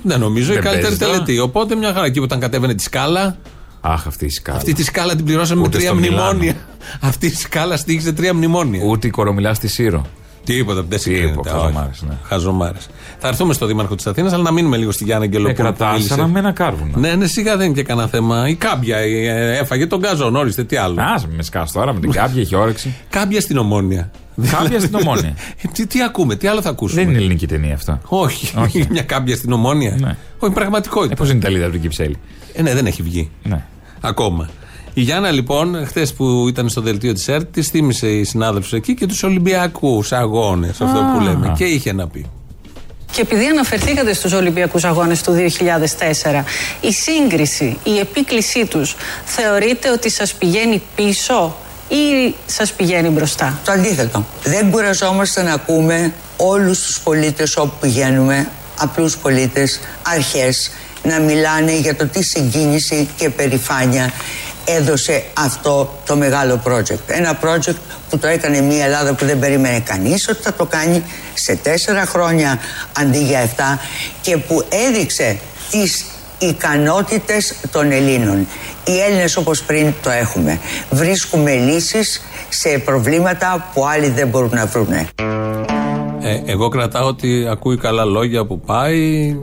Δεν νομίζω, η Δεν καλύτερη παίζεις τώρα; τελετή. Οπότε μια χαρά εκεί όταν κατέβαινε τη σκάλα. Αχ, αυτή η σκάλα. Αυτή τη σκάλα την πληρώσαμε Ούτε με τρία στο Μιλάνο. μνημόνια. Αυτή η σκάλα στήχησε τρία μνημόνια. Ούτε η κορομιλά στη Σύρο. Τίποτα, δεν συγκρίνεται. χαζομάρες, ναι. Χαζομάρες. Θα έρθουμε στο Δήμαρχο της Αθήνας, αλλά να μείνουμε λίγο στη Γιάννα Αγγελοπούλου. Με κρατάς που μίλησε. σαν να με ένα κάρβουνα. Ναι, ναι, σιγά δεν είναι και κανένα θέμα. Η κάμπια ε, έφαγε τον γκαζόν, όριστε, τι άλλο. Α, με σκάς τώρα με την κάμπια, έχει όρεξη. Κάμπια στην ομόνια. Κάμπια στην Ομόνια. Ε, τι, τι ακούμε, τι άλλο θα ακούσουμε; Δεν είναι ελληνική ταινία αυτά. Όχι, Όχι. μια κάμπια στην ομόνια. Ναι. Όχι, πραγματικότητα. Ε, Πώς είναι η Ιταλίδα του Κυψέλη; Ε, ναι, δεν έχει βγει. Ναι. Ακόμα. Η Γιάννα λοιπόν, χθες που ήταν στο δελτίο της ΕΡΤ, της θύμισε η συνάδελφος εκεί και τους Ολυμπιακούς αγώνες, αυτό που λέμε. Και είχε να πει. Και επειδή αναφερθήκατε στους Ολυμπιακούς Αγώνες του 2004, η σύγκριση, η επίκλησή τους θεωρείτε ότι σας πηγαίνει πίσω ή σας πηγαίνει μπροστά; Το αντίθετο. Δεν κουραζόμαστε να ακούμε όλους τους πολίτες όπου πηγαίνουμε, απλούς πολίτες, αρχές, να μιλάνε για το τι συγκίνηση και περηφάνεια έδωσε αυτό το μεγάλο project. Ένα project που το έκανε μια Ελλάδα που δεν περίμενε κανείς ότι θα το κάνει σε τέσσερα χρόνια αντί για εφτά και που έδειξε τις ικανότητες των Ελλήνων. Οι Έλληνες όπως πριν το έχουμε. Βρίσκουμε λύσεις σε προβλήματα που άλλοι δεν μπορούν να βρουνε. Ε, εγώ κρατάω ότι ακούει καλά λόγια που πάει.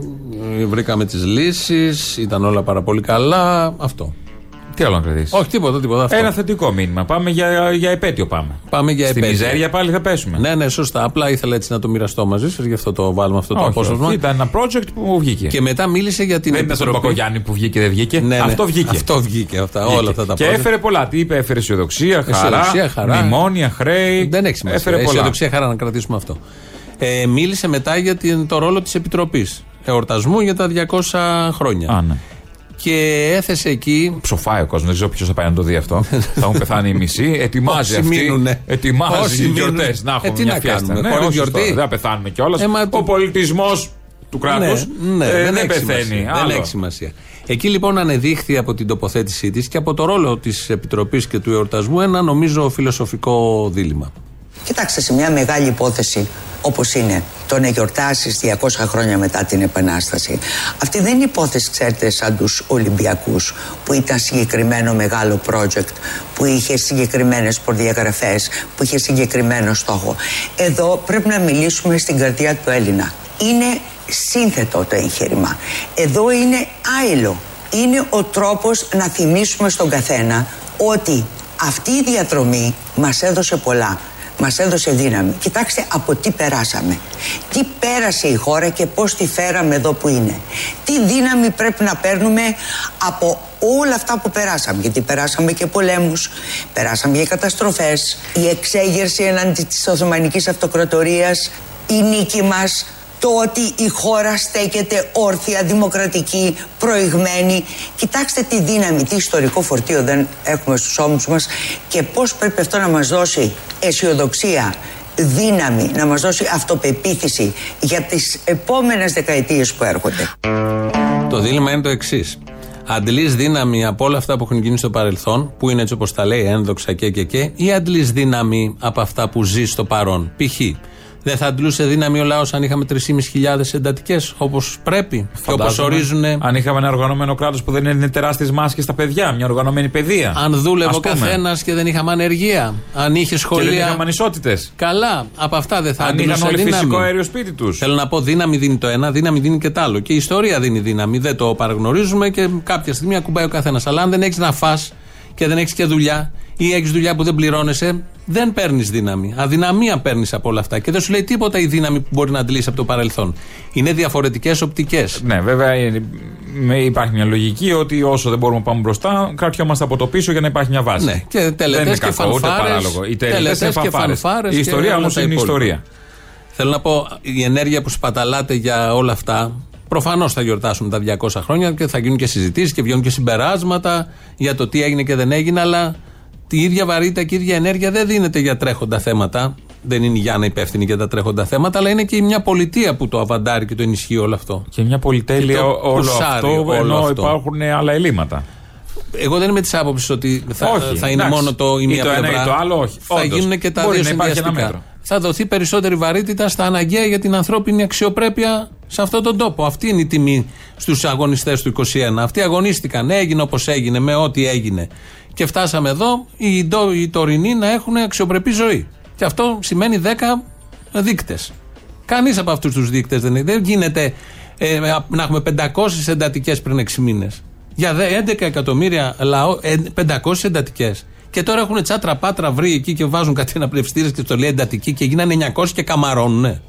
ε, Βρήκαμε τις λύσεις. Ήταν όλα πάρα πολύ καλά. Αυτό. Τι άλλο να κρατήσεις; Όχι, τίποτα, τίποτα. Αυτό. Ένα θετικό μήνυμα. Πάμε για, για επέτειο πάμε. Πάμε για Στη επέτειο. μιζέρια πάλι θα πέσουμε. Ναι, ναι, σωστά. Απλά ήθελα έτσι να το μοιραστώ μαζί σας, γι' αυτό το βάλουμε αυτό το Όχι, απόσπασμα. όχι. Ήταν ένα project που βγήκε. Και μετά μίλησε για την Δεν ήταν στον Επιτροπή. Πακογιάννη που βγήκε, δεν βγήκε. Ναι, ναι. Αυτό βγήκε. Αυτό βγήκε. Αυτά, Βγήκε. όλα αυτά τα Και project. έφερε πολλά. Τι είπε, έφερε αισιοδοξία, χαρά, Αισιοδοξία, χαρά. μνημόνια, χρέη. Δεν έχει σημασία. Έφερε πολλά. Αισιοδοξία, χαρά να κρατήσουμε αυτό. Ε, μίλησε μετά για την, το ρόλο της Επιτροπής Εορτασμού για τα 200 χρόνια. Α, ναι. Και έθεσε εκεί. Ψοφάει ο κόσμος, δεν ξέρω ποιος θα πάει να το δει αυτό. θα έχουν πεθάνει οι μισοί. Ετοιμάζει Όσοι αυτή. μείνουνε. Ετοιμάζει Όσοι οι μείνουν. γιορτέ. Να Ε, έχουμε τι μια να φιέστα. κάνουμε, Ναι, χωρίς όχι, γιορτή. σωστό, Δεν θα πεθάνουμε κιόλας. Ε, μα ο το- πολιτισμός του κράτους Ναι, ναι, δεν, έχει πεθαίνει. σημασία. Άλλο. Δεν έχει σημασία. Εκεί λοιπόν ανεδείχθη από την τοποθέτησή της και από το ρόλο της Επιτροπής και του εορτασμού ένα νομίζω φιλοσοφικό δίλημα. Κοιτάξτε, σε μια μεγάλη υπόθεση όπως είναι το να γιορτάσεις 200 χρόνια μετά την Επανάσταση. Αυτή δεν είναι υπόθεση, ξέρετε, σαν τους Ολυμπιακούς, που ήταν συγκεκριμένο μεγάλο project, που είχε συγκεκριμένες προδιαγραφές, που είχε συγκεκριμένο στόχο. Εδώ πρέπει να μιλήσουμε στην καρδιά του Έλληνα. Είναι σύνθετο το εγχείρημα. Εδώ είναι άειλο. Είναι ο τρόπος να θυμίσουμε στον καθένα ότι αυτή η διαδρομή μας έδωσε πολλά. Μας έδωσε δύναμη. Κοιτάξτε από τι περάσαμε. Τι πέρασε η χώρα και πώς τη φέραμε εδώ που είναι. Τι δύναμη πρέπει να παίρνουμε από όλα αυτά που περάσαμε. Γιατί περάσαμε και πολέμους, περάσαμε και καταστροφές, η εξέγερση εναντί της Οθωμανικής Αυτοκρατορίας, η νίκη μας, το ότι η χώρα στέκεται όρθια, δημοκρατική, προηγμένη. Κοιτάξτε τι δύναμη, τι ιστορικό φορτίο δεν έχουμε στους ώμους μας και πώς πρέπει αυτό να μας δώσει αισιοδοξία, δύναμη, να μας δώσει αυτοπεποίθηση για τις επόμενες δεκαετίες που έρχονται. Το δίλημα είναι το εξής. Αντλείς δύναμη από όλα αυτά που έχουν γίνει στο παρελθόν, που είναι έτσι όπως τα λέει, ένδοξα και και και, ή αντλείς δύναμη από αυτά που ζεις στο παρόν. Π.χ. Δεν θα αντλούσε δύναμη ο λαός αν είχαμε 3.500 εντατικές όπως πρέπει και όπως ορίζουν. Αν είχαμε ένα οργανωμένο κράτος που δεν είναι τεράστιες μάσκες στα παιδιά, μια οργανωμένη παιδεία. Αν δούλευε ο καθένας και δεν είχαμε ανεργία. Αν είχε σχολεία. Και δεν είχαμε ανισότητες. Καλά, από αυτά δεν θα αν είχαν όλοι φυσικό αέριο σπίτι τους. Θέλω να πω, δύναμη δίνει το ένα, δύναμη δίνει και το άλλο. Και η ιστορία δίνει δύναμη. Δεν το παραγνωρίζουμε και κάποια στιγμή ακουμπάει ο καθένας. Αλλά αν δεν έχεις να φά και δεν έχεις και δουλειά ή έχεις δουλειά που δεν πληρώνεσαι, δεν παίρνεις δύναμη. Αδυναμία παίρνεις από όλα αυτά. Και δεν σου λέει τίποτα η δύναμη που μπορεί να αντλήσει από το παρελθόν. Είναι διαφορετικές οπτικές. Ναι, βέβαια υπάρχει μια λογική ότι όσο δεν μπορούμε να πάμε μπροστά, κρατιόμαστε από το πίσω για να υπάρχει μια βάση. Ναι, και τελετές και φανφάρες. και φανφάρες. Η ιστορία όμως είναι η ιστορία. Θέλω να πω, η ενέργεια που σπαταλάτε για όλα αυτά, Προφανώς θα γιορτάσουμε τα 200 χρόνια και θα γίνουν και συζητήσεις και βγαίνουν και συμπεράσματα για το τι έγινε και δεν έγινε, αλλά τη ίδια βαρύτητα και η ίδια ενέργεια δεν δίνεται για τρέχοντα θέματα. Δεν είναι η Γιάννα υπεύθυνη για τα τρέχοντα θέματα, αλλά είναι και μια πολιτεία που το αβαντάρει και το ενισχύει όλο αυτό. Και μια πολυτέλεια όλο αυτό, όλο ενώ αυτό. υπάρχουν άλλα ελλείμματα. Εγώ δεν είμαι της άποψης ότι θα, θα είναι μόνο το η μία το πλευρά. Ένα ή το άλλο, όχι. Θα Όντως, γίνουν και τα δύο συνδυαστικά. Θα δοθεί περισσότερη βαρύτητα στα αναγκαία για την ανθρώπινη αξιοπρέπεια σε αυτόν τον τόπο. Αυτή είναι η τιμή στους αγωνιστές του 21. Αυτοί αγωνίστηκαν, έγινε όπως έγινε, με ό,τι έγινε. Και φτάσαμε εδώ οι, οι τωρινοί να έχουν αξιοπρεπή ζωή. Και αυτό σημαίνει 10 δείκτες. Κανείς από αυτούς τους δείκτες δεν, δεν γίνεται ε, να έχουμε 500 εντατικές πριν 6 μήνες. Για 11 εκατομμύρια λαό, 500 εντατικές. Και τώρα έχουν τσάτρα πάτρα βρει εκεί και βάζουν κάτι αναπνευστήρες και στο λέει εντατική και γίνανε 900 και καμαρώνουν.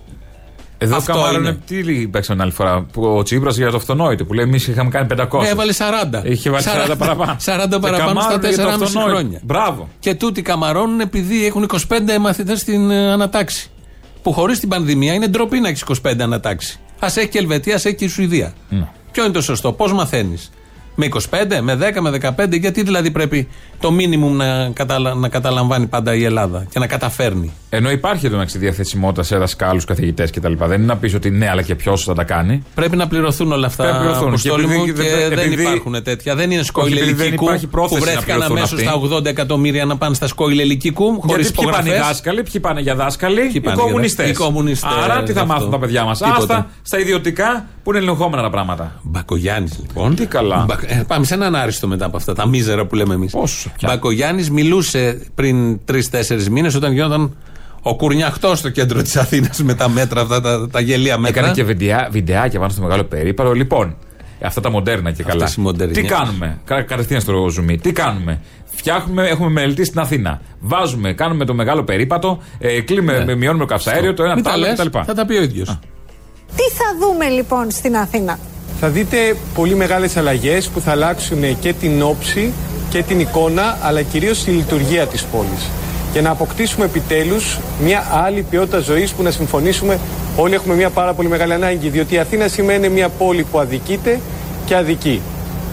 Εδώ Αυτό καμάρωνε, τι παίξαμε άλλη φορά. Που ο Τσίπρας για το αυτονόητο που λέει εμείς είχαμε κάνει 500. Έβαλε 40. Είχε βάλει 40, 40 παραπάνω. 40 παραπάνω στα 4,5 χρόνια. Μπράβο. Και τούτοι καμαρώνουν επειδή έχουν 25 μαθητές στην ε, ανατάξη. Που χωρίς την πανδημία είναι ντροπή να έχεις 25 ανατάξη. Α έχει και Ελβετία, ας έχει και η Σουηδία. Ναι. Ποιο είναι το σωστό, πώς μαθαίνεις; Με 25, με 10, με 15, γιατί δηλαδή πρέπει το μίνιμουμ να, καταλα... να καταλαμβάνει πάντα η Ελλάδα και να καταφέρνει; Ενώ υπάρχει εδώ μεταξύ διαθεσιμότητα σε δασκάλους, καθηγητές κτλ. Δεν είναι να πεις ότι ναι, αλλά και ποιος θα τα κάνει. Πρέπει να πληρωθούν όλα αυτά. Πρέπει να πληρωθούν. Και, μου, και επειδή, δεν υπάρχουν τέτοια. Δεν είναι σκόιλ ελικίκου που βρέθηκαν αμέσως στα 80 εκατομμύρια να πάνε στα σκόιλ ελικίκου χωρίς υπογραφές. Ποιοι πάνε οι δάσκαλοι, ποιοι πάνε για δάσκαλοι, οι κομμουνιστέ. Άρα τι θα μάθουν τα παιδιά μας; Άστα στα ιδιωτικά που είναι ελεγχόμενα τα πράγματα. Μπακογιάννης λοιπόν. Τι καλά. Ε, πάμε σε έναν άριστο μετά από αυτά τα μίζερα που λέμε εμείς. Μπακογιάννης μιλούσε πριν τρει-τέσσερι μήνες όταν γινόταν ο κουρνιαχτός στο κέντρο της Αθήνας με τα μέτρα αυτά, τα, τα γελία μέτρα. Έκανε και βιντεά, βιντεάκια πάνω στο μεγάλο περίπαρο. Λοιπόν, αυτά τα μοντέρνα και καλά. Τι κάνουμε, κατευθείαν στο ζουμί, τι κάνουμε; Φτιάχνουμε, έχουμε μελετή στην Αθήνα. Βάζουμε, κάνουμε το μεγάλο περίπατο, ε, κλείμε, ναι. μειώνουμε το καυσαέριο, το ένα το άλλο κτλ. Θα τα πει ο ίδιος. Τι θα δούμε λοιπόν στην Αθήνα; Θα δείτε πολύ μεγάλες αλλαγές που θα αλλάξουν και την όψη και την εικόνα αλλά κυρίως τη λειτουργία της πόλης για να αποκτήσουμε επιτέλους μια άλλη ποιότητα ζωής που να συμφωνήσουμε όλοι έχουμε μια πάρα πολύ μεγάλη ανάγκη διότι η Αθήνα σημαίνει μια πόλη που αδικείται και αδικεί.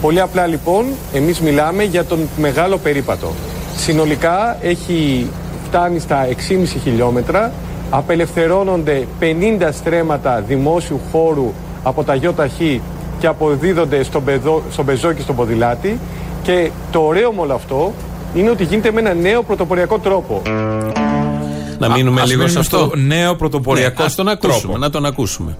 Πολύ απλά λοιπόν εμείς μιλάμε για τον μεγάλο περίπατο. Συνολικά έχει φτάνει στα 6,5 χιλιόμετρα απελευθερώνονται 50 στρέμματα δημόσιου χώρου από τα ΙΟΤΑΧΗ και αποδίδονται στον, πεδό, στον πεζό και στον ποδηλάτη και το ωραίο με όλο αυτό είναι ότι γίνεται με ένα νέο πρωτοποριακό τρόπο. Να μείνουμε Α, λίγο σε αυτό. νέο πρωτοποριακό ναι, τον ακούσουμε, Να τον ακούσουμε.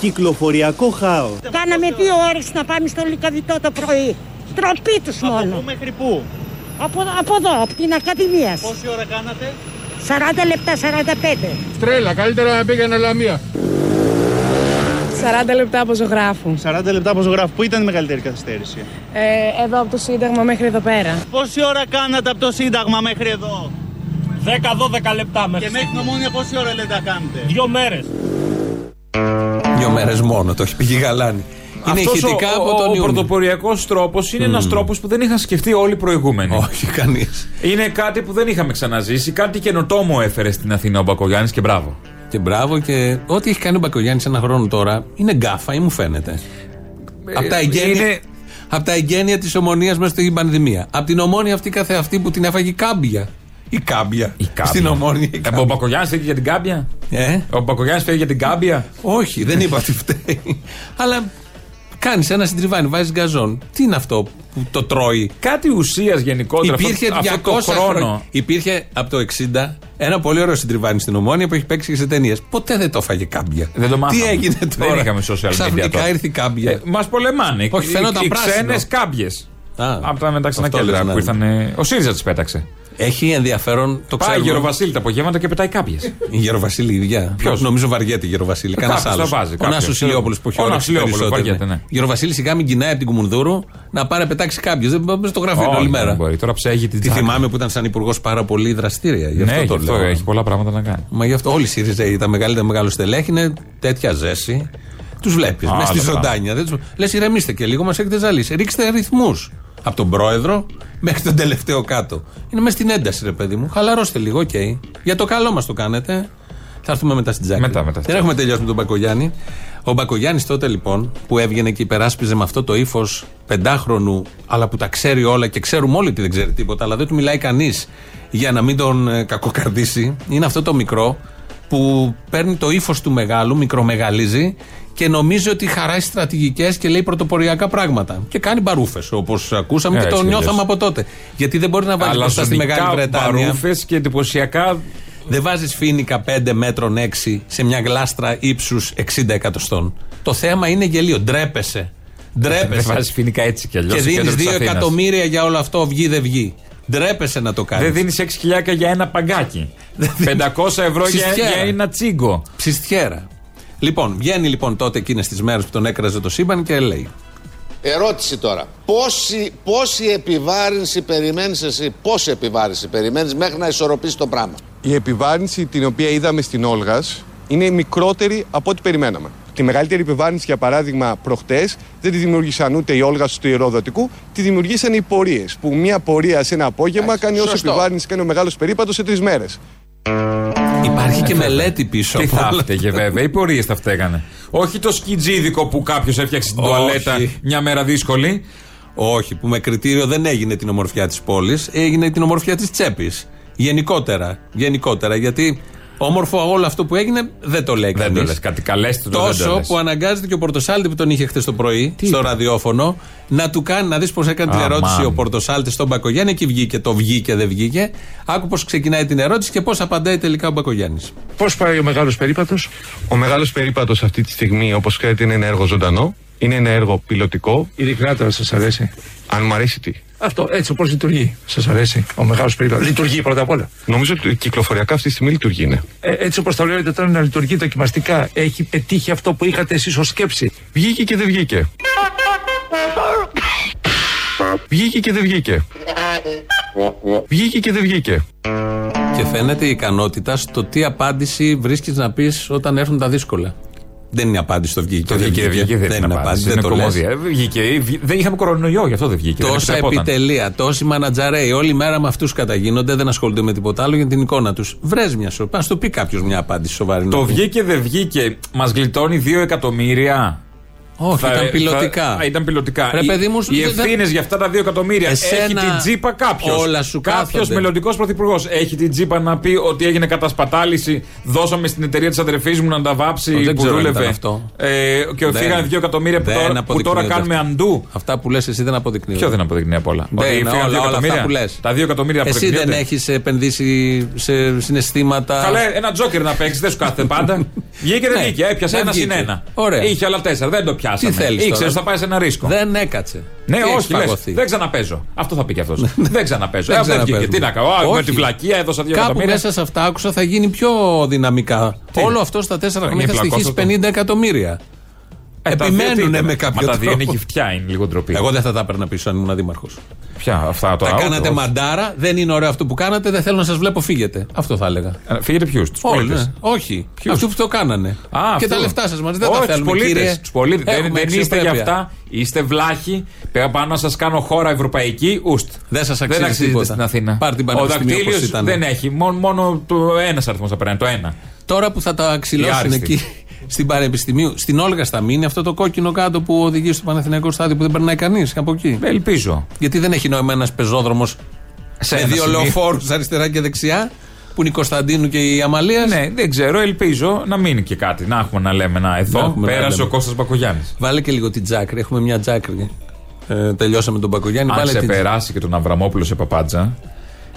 Κυκλοφοριακό χάος. Κάναμε δύο ώρες να πάμε στο Λικαδιτό το πρωί. Τροπή τους μόνο. Από πού μέχρι πού; Από, από εδώ, από την Ακαδημίας. Πόση ώρα κάνατε; 40 λεπτά, 45. Στρέλα, καλύτερα να πήγαινε Λαμία. 40 λεπτά από ζωγράφου. 40 λεπτά από ζωγράφου. Πού ήταν η μεγαλύτερη καθυστέρηση; Ε, εδώ από το Σύνταγμα μέχρι εδώ πέρα. Πόση ώρα κάνατε από το Σύνταγμα μέχρι εδώ; 10-12 λεπτά μέχρι. Και μέχρι την Ομόνια πόση ώρα λέτε να κάνετε; Δύο μέρες. Δύο μέρες μόνο, το έχει πει γαλάνη. Είναι ηχητικά από τον Ο, ο πρωτοποριακός τρόπος είναι mm. ένα τρόπος που δεν είχαν σκεφτεί όλοι οι προηγούμενοι. Όχι, κανείς. Είναι κάτι που δεν είχαμε ξαναζήσει. Κάτι καινοτόμο έφερε στην Αθήνα ο Μπακογιάννης και μπράβο. Και μπράβο και ό,τι έχει κάνει ο Μπακογιάννης ένα χρόνο τώρα είναι γκάφα ή μου φαίνεται. Ε, από τα εγγένεια. Είναι... Από τα εγγένεια της ομονίας μέσα στην πανδημία. Από την ομόνια αυτή καθεαυτή που την έφαγε κάμπια. Η κάμπια. Η κάμπια. Στην ομόνια. Ε, ο Μπακογιάννης φεύγει για την κάμπια; Ε; Ο Μπακογιάννης φεύγει για την κάμπια; Όχι, δεν είπα ότι φταίει. Αλλά Κάνεις ένα συντριβάνι, βάζεις γκαζόν. Τι είναι αυτό που το τρώει; Κάτι ουσίας γενικότερα Υπήρχε αυτό, 200 αυτό το χρόνο. χρόνια. Υπήρχε από το 60 ένα πολύ ωραίο συντριβάνι στην Ομόνια που έχει παίξει και σε ταινίες. Ποτέ δεν το έφαγε κάμπια. Δεν το Τι μάθαμε. έγινε τώρα; Δεν είχαμε social media. Ξαφνικά τότε. ήρθε η κάμπια. Ε, Μας πολεμάνε. Όχι, Οι- φαινόταν οι πράσινο. ξένες κάμπιες. Από τα μεταξύ αυτό κέντρα λες να που είναι. ήρθαν. Ο ΣΥΡΙΖΑ τις πέταξε. Έχει ενδιαφέρον το Πάει ξέρουμε. η Γεροβασίλη τα απογεύματα και πετάει κάμπιε. Η Γεροβασίλη η ίδια. Ποιος; Νομίζω βαριέται η Γεροβασίλη. Ε, Κανένας κάποιος άλλος. τα βάζει, Ο κάποιος. Νάσο Ηλιόπουλος που έχει Ο όρεξη Νάσος Ηλιόπουλος, περισσότερο. βαριέται, ναι. Η Γεροβασίλη σιγά μην κοινάει από την Κουμουνδούρου να πάρει να πετάξει κάποιο. Δεν μπορείς στο γραφείο Όχι, όλη δεν μέρα. μπορεί. Τώρα ψέγει την Τη τσάντα. θυμάμαι που ήταν σαν υπουργός πάρα πολύ δραστήρια. Γι' Ναι, αυτό γι' το αυτό λέω. έχει πολλά πράγματα να κάνει. Μα γι' αυτό όλοι οι ΣΥΡΙΖΑ, τα μεγαλύτερα μεγάλο στελέχη είναι τέτοια ζέση. Τους βλέπεις Α, μέσα στη άλλο ζωντάνια. Λες, ηρεμήστε και λίγο, μας έχετε ζαλίσει. Ρίξτε ρυθμούς. Από τον πρόεδρο μέχρι τον τελευταίο κάτω. Είναι μέσα στην ένταση, ρε παιδί μου. Χαλαρώστε λίγο, οκ. Για το καλό μας το κάνετε. Θα έρθουμε μετά στην τζάκη. Μετά, μετά. Δεν έχουμε τελειώσει με τον Μπακογιάννη. Ο Μπακογιάννης τότε λοιπόν που έβγαινε και υπεράσπιζε με αυτό το ύφος πεντάχρονου, αλλά που τα ξέρει όλα και ξέρουμε όλοι ότι δεν ξέρει τίποτα, αλλά δεν του μιλάει κανείς για να μην τον ε, κακοκαρδίσει, είναι αυτό το μικρό που παίρνει το ύφος του μεγάλου, μικρομεγαλίζει και νομίζει ότι χαράει στρατηγικές και λέει πρωτοποριακά πράγματα. Και κάνει μπαρούφες, όπως ακούσαμε και Έτσι το κι αλλιώς. νιώθαμε από τότε. Γιατί δεν μπορεί να βάλει μπροστά στη Μεγάλη Βρετανία. μπαρούφες και εντυπωσιακά. Δεν βάζεις φίνικα 5 μέτρων 6 σε μια γλάστρα ύψους 60 εκατοστών. Το θέμα είναι γελίο. Ντρέπεσαι. Δεν Ντρέπεσαι. βάζεις φοινικά έτσι κι αλλιώς. Και δίνεις 2 εκατομμύρια για όλο αυτό, βγει δεν βγει. Ντρέπεσαι να το κάνεις. Δεν δίνεις 6 χιλιάκα για ένα παγκάκι. 500 ευρώ για, Ψιστιέρα. για ένα τσίγκο. Ψιστιέρα. Λοιπόν, βγαίνει λοιπόν τότε εκείνες τις μέρες που τον έκραζε το σύμπαν και λέει. Ερώτηση τώρα. Πόση, πόση επιβάρυνση περιμένεις εσύ, πόση επιβάρυνση περιμένεις μέχρι να ισορροπήσεις το πράγμα; Η επιβάρυνση την οποία είδαμε στην Όλγας είναι μικρότερη από ό,τι περιμέναμε. Τη μεγαλύτερη επιβάρυνση, για παράδειγμα, προχτές δεν τη δημιούργησαν ούτε οι Όλγα του Ιερόδοτικού, τη δημιουργήσαν οι πορείες. Που μία πορεία σε ένα απόγευμα κάνει όσο σωστό. επιβάρυνση κάνει ο μεγάλο περίπατο σε τρεις μέρες. Υπάρχει και μελέτη πίσω Τι από θα όλα φταίγε βέβαια, οι πορείες θα φταίγανε. Όχι το σκιτζίδικο που κάποιος έφτιαξε την Όχι. τουαλέτα μια μέρα δύσκολη. Όχι, που με κριτήριο δεν έγινε την ομορφιά της πόλης, έγινε την ομορφιά της τσέπης. Γενικότερα. Γενικότερα. Γιατί όμορφο όλο αυτό που έγινε δεν το λέει Δεν το κανείς. λες, κάτι καλέστο το δεν το Τόσο λες. που αναγκάζεται και ο Πορτοσάλτη που τον είχε χθες το πρωί στο ραδιόφωνο να του κάνει να δεις πώς έκανε την Αμάν. ερώτηση ο Πορτοσάλτης στον Μπακογιάννη. Εκεί βγήκε το βγήκε, δεν βγήκε. Άκου πώς ξεκινάει την ερώτηση και πώς απαντάει τελικά ο Μπακογιάννης. Πώς πάει ο μεγάλος περίπατος, Ο μεγάλος περίπατος αυτή τη στιγμή, όπως ξέρετε, είναι ένα έργο ζωντανό. Είναι ένα έργο πιλωτικό. Ειλικρινά τώρα σας αρέσει; Αν μου αρέσει τι; Αυτό έτσι όπως λειτουργεί. Σας αρέσει. Ο μεγάλος περίπατο. Λειτουργεί πρώτα απ' όλα. Νομίζω ότι κυκλοφοριακά αυτή τη στιγμή λειτουργεί, ναι. Ε, έτσι όπως το λέτε τώρα να λειτουργεί δοκιμαστικά. Έχει πετύχει αυτό που είχατε εσείς ως σκέψη. Βγήκε και δεν βγήκε. Βγήκε και δεν βγήκε. Βγήκε και δεν βγήκε. Και φαίνεται η ικανότητα στο τι απάντηση βρίσκεις να πεις όταν έρθουν τα δύσκολα. Δεν είναι απάντηση το βγήκε. Το βγήκε, δεν βγήκε, δεν είναι απάντηση. δεν Είναι το λες. κομμωδία. Ε, Βγήκε, βγη- δεν είχαμε κορονοϊό, γι' αυτό δεν βγήκε. δεν Τόσα επιτρεπόταν. επιτελεία, τόσοι μανατζαρέοι, όλη μέρα με αυτούς καταγίνονται, δεν ασχολούνται με τίποτα άλλο για την εικόνα τους. Βρες μια σοπ. Α το πει κάποιος μια απάντηση σοβαρή. να Το πει. βγήκε, δεν βγήκε. Μας γλιτώνει 2 εκατομμύρια. Όχι, ήταν πιλωτικά. α, ήταν πιλωτικά. Ρε, Οι- παιδί μου, οι δεν- ευθύνες για αυτά τα 2 εκατομμύρια Εσένα έχει την τζίπα κάποιος; όλα σου Κάποιος κάθονται. μελλοντικός πρωθυπουργός έχει την τζίπα να πει ότι έγινε κατασπατάληση. Δώσαμε στην εταιρεία της αδερφής μου να τα βάψει Δεν που ξέρω αν δούλευε. ήταν αυτό. Ε, και Δεν- φύγανε 2 εκατομμύρια που δεν τώρα, που τώρα αποδεικνύονται κάνουμε αυτά. αντού. Αυτά που λες, εσύ δεν αποδεικνύει. Ποιο δεν αποδεικνύει απ' όλα; Δεν Ότι είναι φύγανε όλα, 2 όλα αυτά εκατομμύρια. που λες. Τα 2 εκατομμύρια Εσύ δεν αποδεικνύονται. έχεις επενδύσει σε συναισθήματα. Καλέ, ένα τζόκερ να παίξεις, δεν σου κάθεται πάντα. Βγήκε δεν Ναι, βγήκε, έπιασε δεν ένα συν βγήκε. ένα. Ωραία. Είχε άλλα τέσσερα, δεν το πιάσαμε. Τι θέλεις Ήξερες τώρα; θα πάει σε ένα ρίσκο. Δεν έκατσε. Ναι, Τι έχεις όχι, λες, παγωθεί. δεν ξαναπέζω. Αυτό θα πει και αυτός. δεν ξαναπέζω. Δεν Ε, δεν βγήκε. ξαναπέζουμε. Τι να κάνω. Α, Με Όχι. τη βλακεία έδωσα δύο Κάπου εκατομμύρια. μέσα σε αυτά άκουσα θα γίνει πιο δυναμικά. Όλο αυτό στα τέσσερα Είναι χρόνια θα στοιχήσει πλακόστατο. 50 εκατομμύρια. Ε, τα δύο τι Επιμένουν ήταν; με κάποιο Μα τα δύο τρόπο. είναι γυφτιά, είναι λίγο ντροπή. Εγώ δεν θα τα έπαιρνα πίσω αν ήμουν δήμαρχο. Ποια, αυτά Τα τώρα. κάνατε όχι. μαντάρα, δεν είναι ωραίο αυτό που κάνατε, δεν θέλω να σας βλέπω, φύγετε. Αυτό θα έλεγα. Ε, Φύγετε ποιους, τους Όλοι, πολίτες; ναι. Όχι. Αυτούς που το κάνανε. Α, και αυτό. τα λεφτά σας μαζί δεν Όχι, τα τους θέλουμε. πολίτες, κύριε. τους πολίτες. Δεν, Έχουμε δεν είστε για αξιοπρέπεια. αυτά. Είστε βλάχοι. Πέρα πάνω να σας κάνω χώρα ευρωπαϊκή. Ουστ. Δεν σας αξίζει αξίζετε τίποτα. στην Αθήνα. Πάρ' την Ο Πανεπιστημίου όπως δακτύλιος ήταν. δεν έχει. Μόνο, μόνο το ένας αριθμός θα περνάει. Το ένα. Τώρα που θα τα Η ξυλώσουν άριστη. εκεί στην Πανεπιστημίου, στην Όλγα θα μείνει αυτό το κόκκινο κάτω που οδηγεί στο Παναθηναϊκό στάδιο που δεν περνάει κανείς από εκεί. Ελπίζω. Γιατί δεν έχει νόημα ένας πεζόδρομος Σε με ένα δύο σημείο. λεωφόρους αριστερά και δεξιά Που είναι η Κωνσταντίνου και η Αμαλίας. Ναι, δεν ξέρω, ελπίζω να μείνει και κάτι. Να έχουμε να λέμε να εδώ. Να Πέρασε λέμε. ο Κώστας Μπακογιάννης. Βάλε και λίγο την τζάκρη. Έχουμε μια τζάκρη. Ε, τελειώσαμε τον Μπακογιάννη. Αν Βάλε σε την περάσει και τον Αβραμόπουλο σε παπάτζα.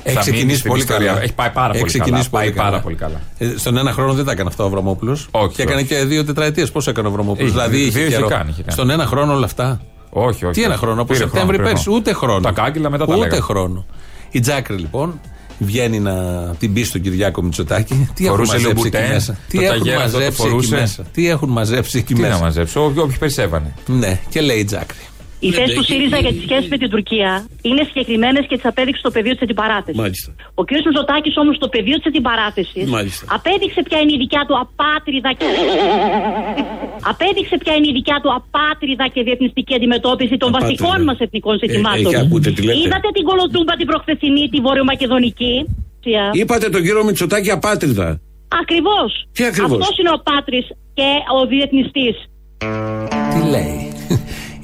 Έχει θα μείνεις ξεκινήσει στην πολύ ιστορία. καλά. Έχει πάει πάρα Έχει πολύ καλά. ξεκινήσει Πάει πολύ πάρα καλά. πολύ καλά. Ε, στον ένα χρόνο δεν τα έκανε αυτό ο Αβραμόπουλος. Όχι, Και έκανε όχι. και δύο τετραετίες. Πώς έκανε ο Αβραμόπουλος; Είχε, Δηλαδή δύο είχε είχε καιρό. κάνει, είχε κάνει. Στον ένα χρόνο όλα αυτά. Όχι, όχι. Τι ένα όχι. χρόνο, από Πήρε Σεπτέμβρη χρόνο, πέρσι. πήρε Ούτε χρόνο. Τα κάγκελα μετά τα Ούτε λέγαμε. χρόνο. Η Τζάκρη λοιπόν βγαίνει να την πει στον Κυριάκο Μητσοτάκη. Τι έχουν Φορούσε μαζέψει εκεί λεμπουτέ, μέσα; το Τι έχουν ταγέρα αυτό το μαζέψει εκεί φορούσε. μέσα; Τι έχουν μαζέψει εκεί Τι μέσα; να μαζέψω, ό- όποιοι περισσεύανε. Ναι, και λέει η Τζάκρη. Οι θέσεις του ΣΥΡΙΖΑ για τι σχέσει με την Τουρκία είναι συγκεκριμένες και τις απέδειξε στο πεδίο της αντιπαράθεσης. Μάλιστα. Ο κ. Μητσοτάκη όμως στο πεδίο της αντιπαράθεσης Μάλιστα. απέδειξε ποια είναι η δικιά του απάτριδα και. απέδειξε ποια είναι η δικιά του απάτριδα και διεθνιστική αντιμετώπιση των Απάτριδα. βασικών μας εθνικών ζητημάτων. έχει, ακούτε τι λέτε. Είδατε την κολοτούμπα την προχθεσινή, τη βορειομακεδονική. Είπατε τον κύριο Μητσοτάκη απάτριδα. Ακριβώς. Τι ακριβώς; Αυτός είναι ο πάτρης και ο διεθνιστής. Τι λέει;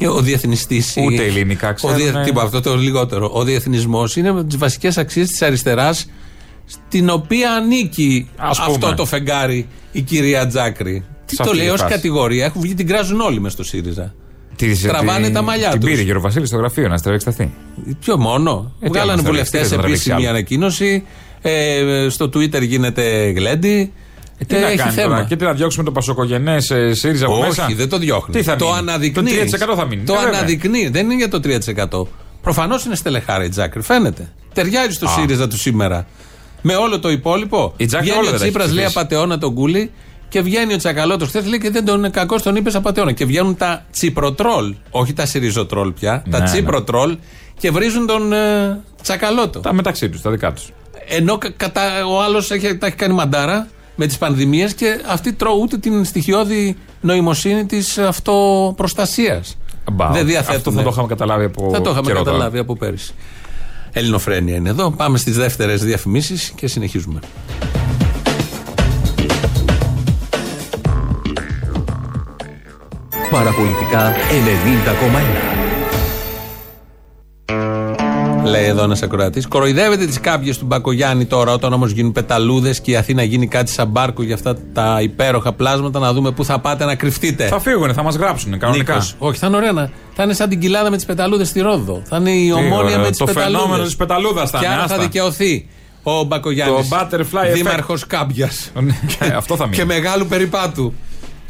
Ο διεθνιστής. Ούτε ελληνικά ξέρουνε. Τίποτα, αυτό το λιγότερο. Ο διεθνισμός είναι με τις βασικές αξίες της αριστεράς, στην οποία ανήκει Ας αυτό πούμε. το φεγγάρι η κυρία Τζάκρη. Τι Σε το αυτή λέει τη ως φάση. κατηγορία. Έχουν βγει, την κράζουν όλοι μες στο ΣΥΡΙΖΑ. Τη- Τραβάνε τη- τα μαλλιά Την τους. πήρε ο Βασίλη στο γραφείο να στραβεξταθεί. Ποιο μόνο. Ε, τι Βγάλανε άλλο να βουλευτές στραβήξει, τι θες να επίσημη τραβήξει ανακοίνωση. Ε, στο Twitter γίνεται γλέντι. Ε, τι Ε, να έχει κάνει θέμα; τώρα, και τι να διώξουμε το πασοκογενές ε, ΣΥΡΙΖΑ από Όχι, μέσα; δεν το διώχνει. Τι θα το μείνει; αναδεικνύεις. Το 3% θα μείνει. Το Ε, βέβαια. αναδεικνύει. Δεν είναι για το 3%. Προφανώς είναι στελεχάρα η Τζάκρη. Φαίνεται. Ταιριάζει στο Α. ΣΥΡΙΖΑ του σήμερα. Με όλο το υπόλοιπο. Η Τζάκρη βγαίνει όλα ο δεν τα έχει Τσίπρας, λέει ψηφίσει. απαταιώνα τον κούλι και βγαίνει ο Τσακαλώτος χθες λέει και δεν τον είναι κακός, τον είπε απαταιώνα. Και βγαίνουν τα τσιπροτρόλ, όχι τα σιριζοτρόλ πια, τα Ναι, ναι. τσιπροτρόλ και βρίζουν τον ε, Τσακαλώτο. Τα μεταξύ τους, τα δικά τους. Ενώ κα- κατά, ο άλλος έχει, τα έχει κάνει μαντάρα με τις πανδημίες και αυτοί τρώουν ούτε την στοιχειώδη νοημοσύνη της αυτοπροστασίας. Δεν διαθέτουν. Αυτό θα το είχαμε καταλάβει από Θα το είχαμε καιρό τώρα. καταλάβει από πέρυσι. Ελληνοφρένια είναι εδώ. Πάμε στις δεύτερες διαφημίσεις και συνεχίζουμε. Παραπολιτικά 90,1. Λέει εδώ ένας ακροατής. Κοροϊδεύετε τις κάποιε του Μπακογιάννη τώρα, όταν όμως γίνουν πεταλούδες και η Αθήνα γίνει κάτι σαν μπάρκο για αυτά τα υπέροχα πλάσματα, να δούμε πού θα πάτε να κρυφτείτε. Θα φύγουν, θα μας γράψουν κανονικά. Νίκος. Όχι, θα είναι ωραία να. Θα είναι σαν την κοιλάδα με τις πεταλούδες στη Ρόδο. Θα είναι η ομόνια ωραία. με τις Το πεταλούδες. φαινόμενο της πεταλούδας θα Και είναι, άρα θα άστα. δικαιωθεί ο Μπακογιάννης. Το butterfly effect. Δήμαρχος Κάμπιας. Ε, Αυτό θα μείνει. και μεγάλου περιπάτου.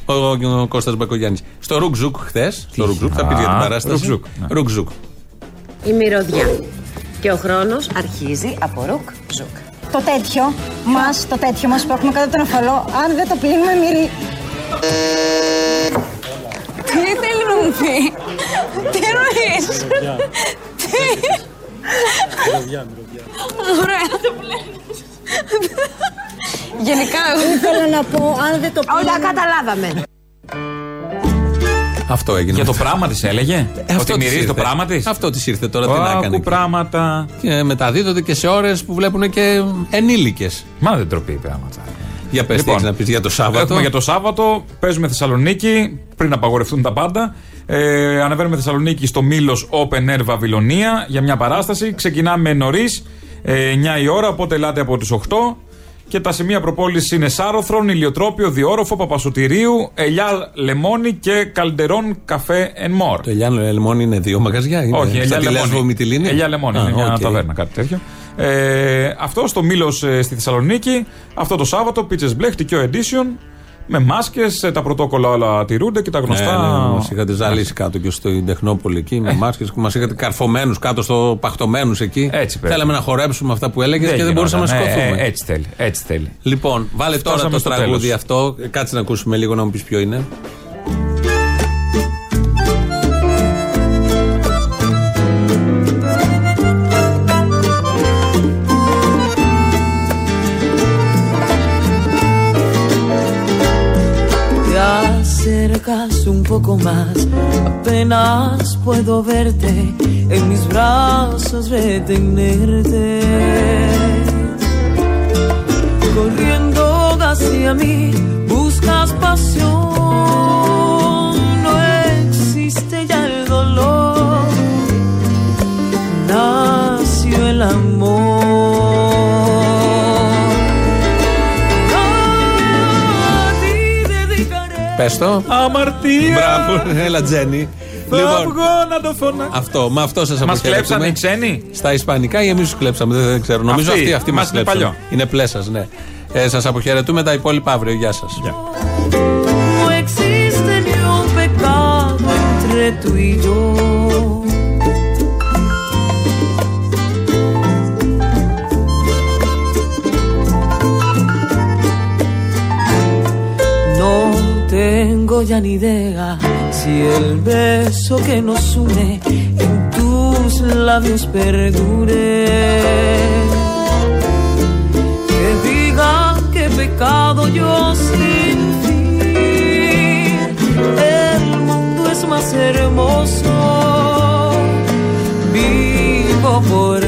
Ο, ο Κώστας Μπακογιάννης. Στο Ρουκζουκ χθες. Στο Ρουκζουκ, θα πει για την Α, παράσταση. Ρουκζουκ, ναι. Ρουκζουκ. Η μυρωδιά. Και ο χρόνος αρχίζει από ρουκ ζουκ. Το τέτοιο μας, το τέτοιο μας που έχουμε κάτω τον αφαλό, αν δεν το πλύνουμε μυρί. Τι θέλει να μου πει, τι εννοείς, τι, ωραία, το πλένεις. Γενικά, εγώ ήθελα να πω, αν δεν το πλύνουμε... Όλα καταλάβαμε. Αυτό έγινε. Για το πράγμα της έλεγε; Ε, Ότι αυτό της μυρίζει το ήρθε. πράγμα της; Αυτό της ήρθε τώρα, τι να έκανε. Άκου εκεί. πράγματα. Και μεταδίδονται και σε ώρες που βλέπουν και ενήλικες. Μα δεν τροπεί πράγματα. Για πες τι Λοιπόν, έχεις να πεις για το Σάββατο. Έχουμε για το Σάββατο, παίζουμε Θεσσαλονίκη, πριν απαγορευτούν τα πάντα. Ε, ανεβαίνουμε Θεσσαλονίκη στο Μήλος Open Air Βαβυλωνία για μια παράσταση. Ξεκινάμε νωρίς, ε, 9 η ώρα, οπότε ελάτε από τις 8. Και τα σημεία προπόλησης είναι Σάρωθρον, Ηλιοτρόπιο, Διώροφο, Παπασουτηρίου, Ελιά Λεμόνι και Καλντερών Cafe and More. Το Ελιά Λεμόνι είναι δύο μαγαζιά. Είναι Όχι, Στα Ελιά τη Λέσβο Λεμόνι. Μυτιλήνη. Ελιά Λεμόνι, Α, είναι μια οκ. ταβέρνα, κάτι τέτοιο. Ε, αυτός στο Μήλος ε, στη Θεσσαλονίκη. Αυτό το Σάββατο, Πίτσε Μπλεχ, Τικιό Edition. Με μάσκες, τα πρωτόκολλα όλα τηρούνται και τα γνωστά. Ναι, ναι, μας είχατε ζαλίσει κάτω και στην Τεχνόπολη εκεί με μάσκες που μας είχατε καρφωμένους κάτω στο πακτωμένους εκεί. Έτσι πρέπει. Θέλαμε να χορέψουμε αυτά που έλεγες και δεν γινόταν. μπορούσαμε να Ε, σηκωθούμε. ε, έτσι θέλει. Έτσι θέλει. Λοιπόν, βάλε τώρα Φτάσαμε το στο τραγούδι τέλος. αυτό. Κάτσε να ακούσουμε λίγο να μου πεις ποιο είναι. Acercas un poco más, apenas puedo verte, en mis brazos retenerte. Corriendo hacia mí, buscas pasión, Πε το. Αμαρτία. Μπράβο, έλα Τζένι. Θα βγω να το φωνάξω. Αυτό, με αυτό σας αποχαιρετούμε. Μας κλέψανε οι ξένοι; Στα Ισπανικά ή εμείς τους κλέψαμε, δεν, δεν ξέρω. Νομίζω Αυτοί. αυτοί, αυτοί μας Μας είναι κλέψαν. παλιό. Είναι πλέσσα, ναι. Ε, σας αποχαιρετούμε τα υπόλοιπα αύριο. Γεια σας. No ya ni idea si el beso que nos une en tus labios perdure. Que digan que pecado yo sin fin. El mundo es más hermoso. Vivo por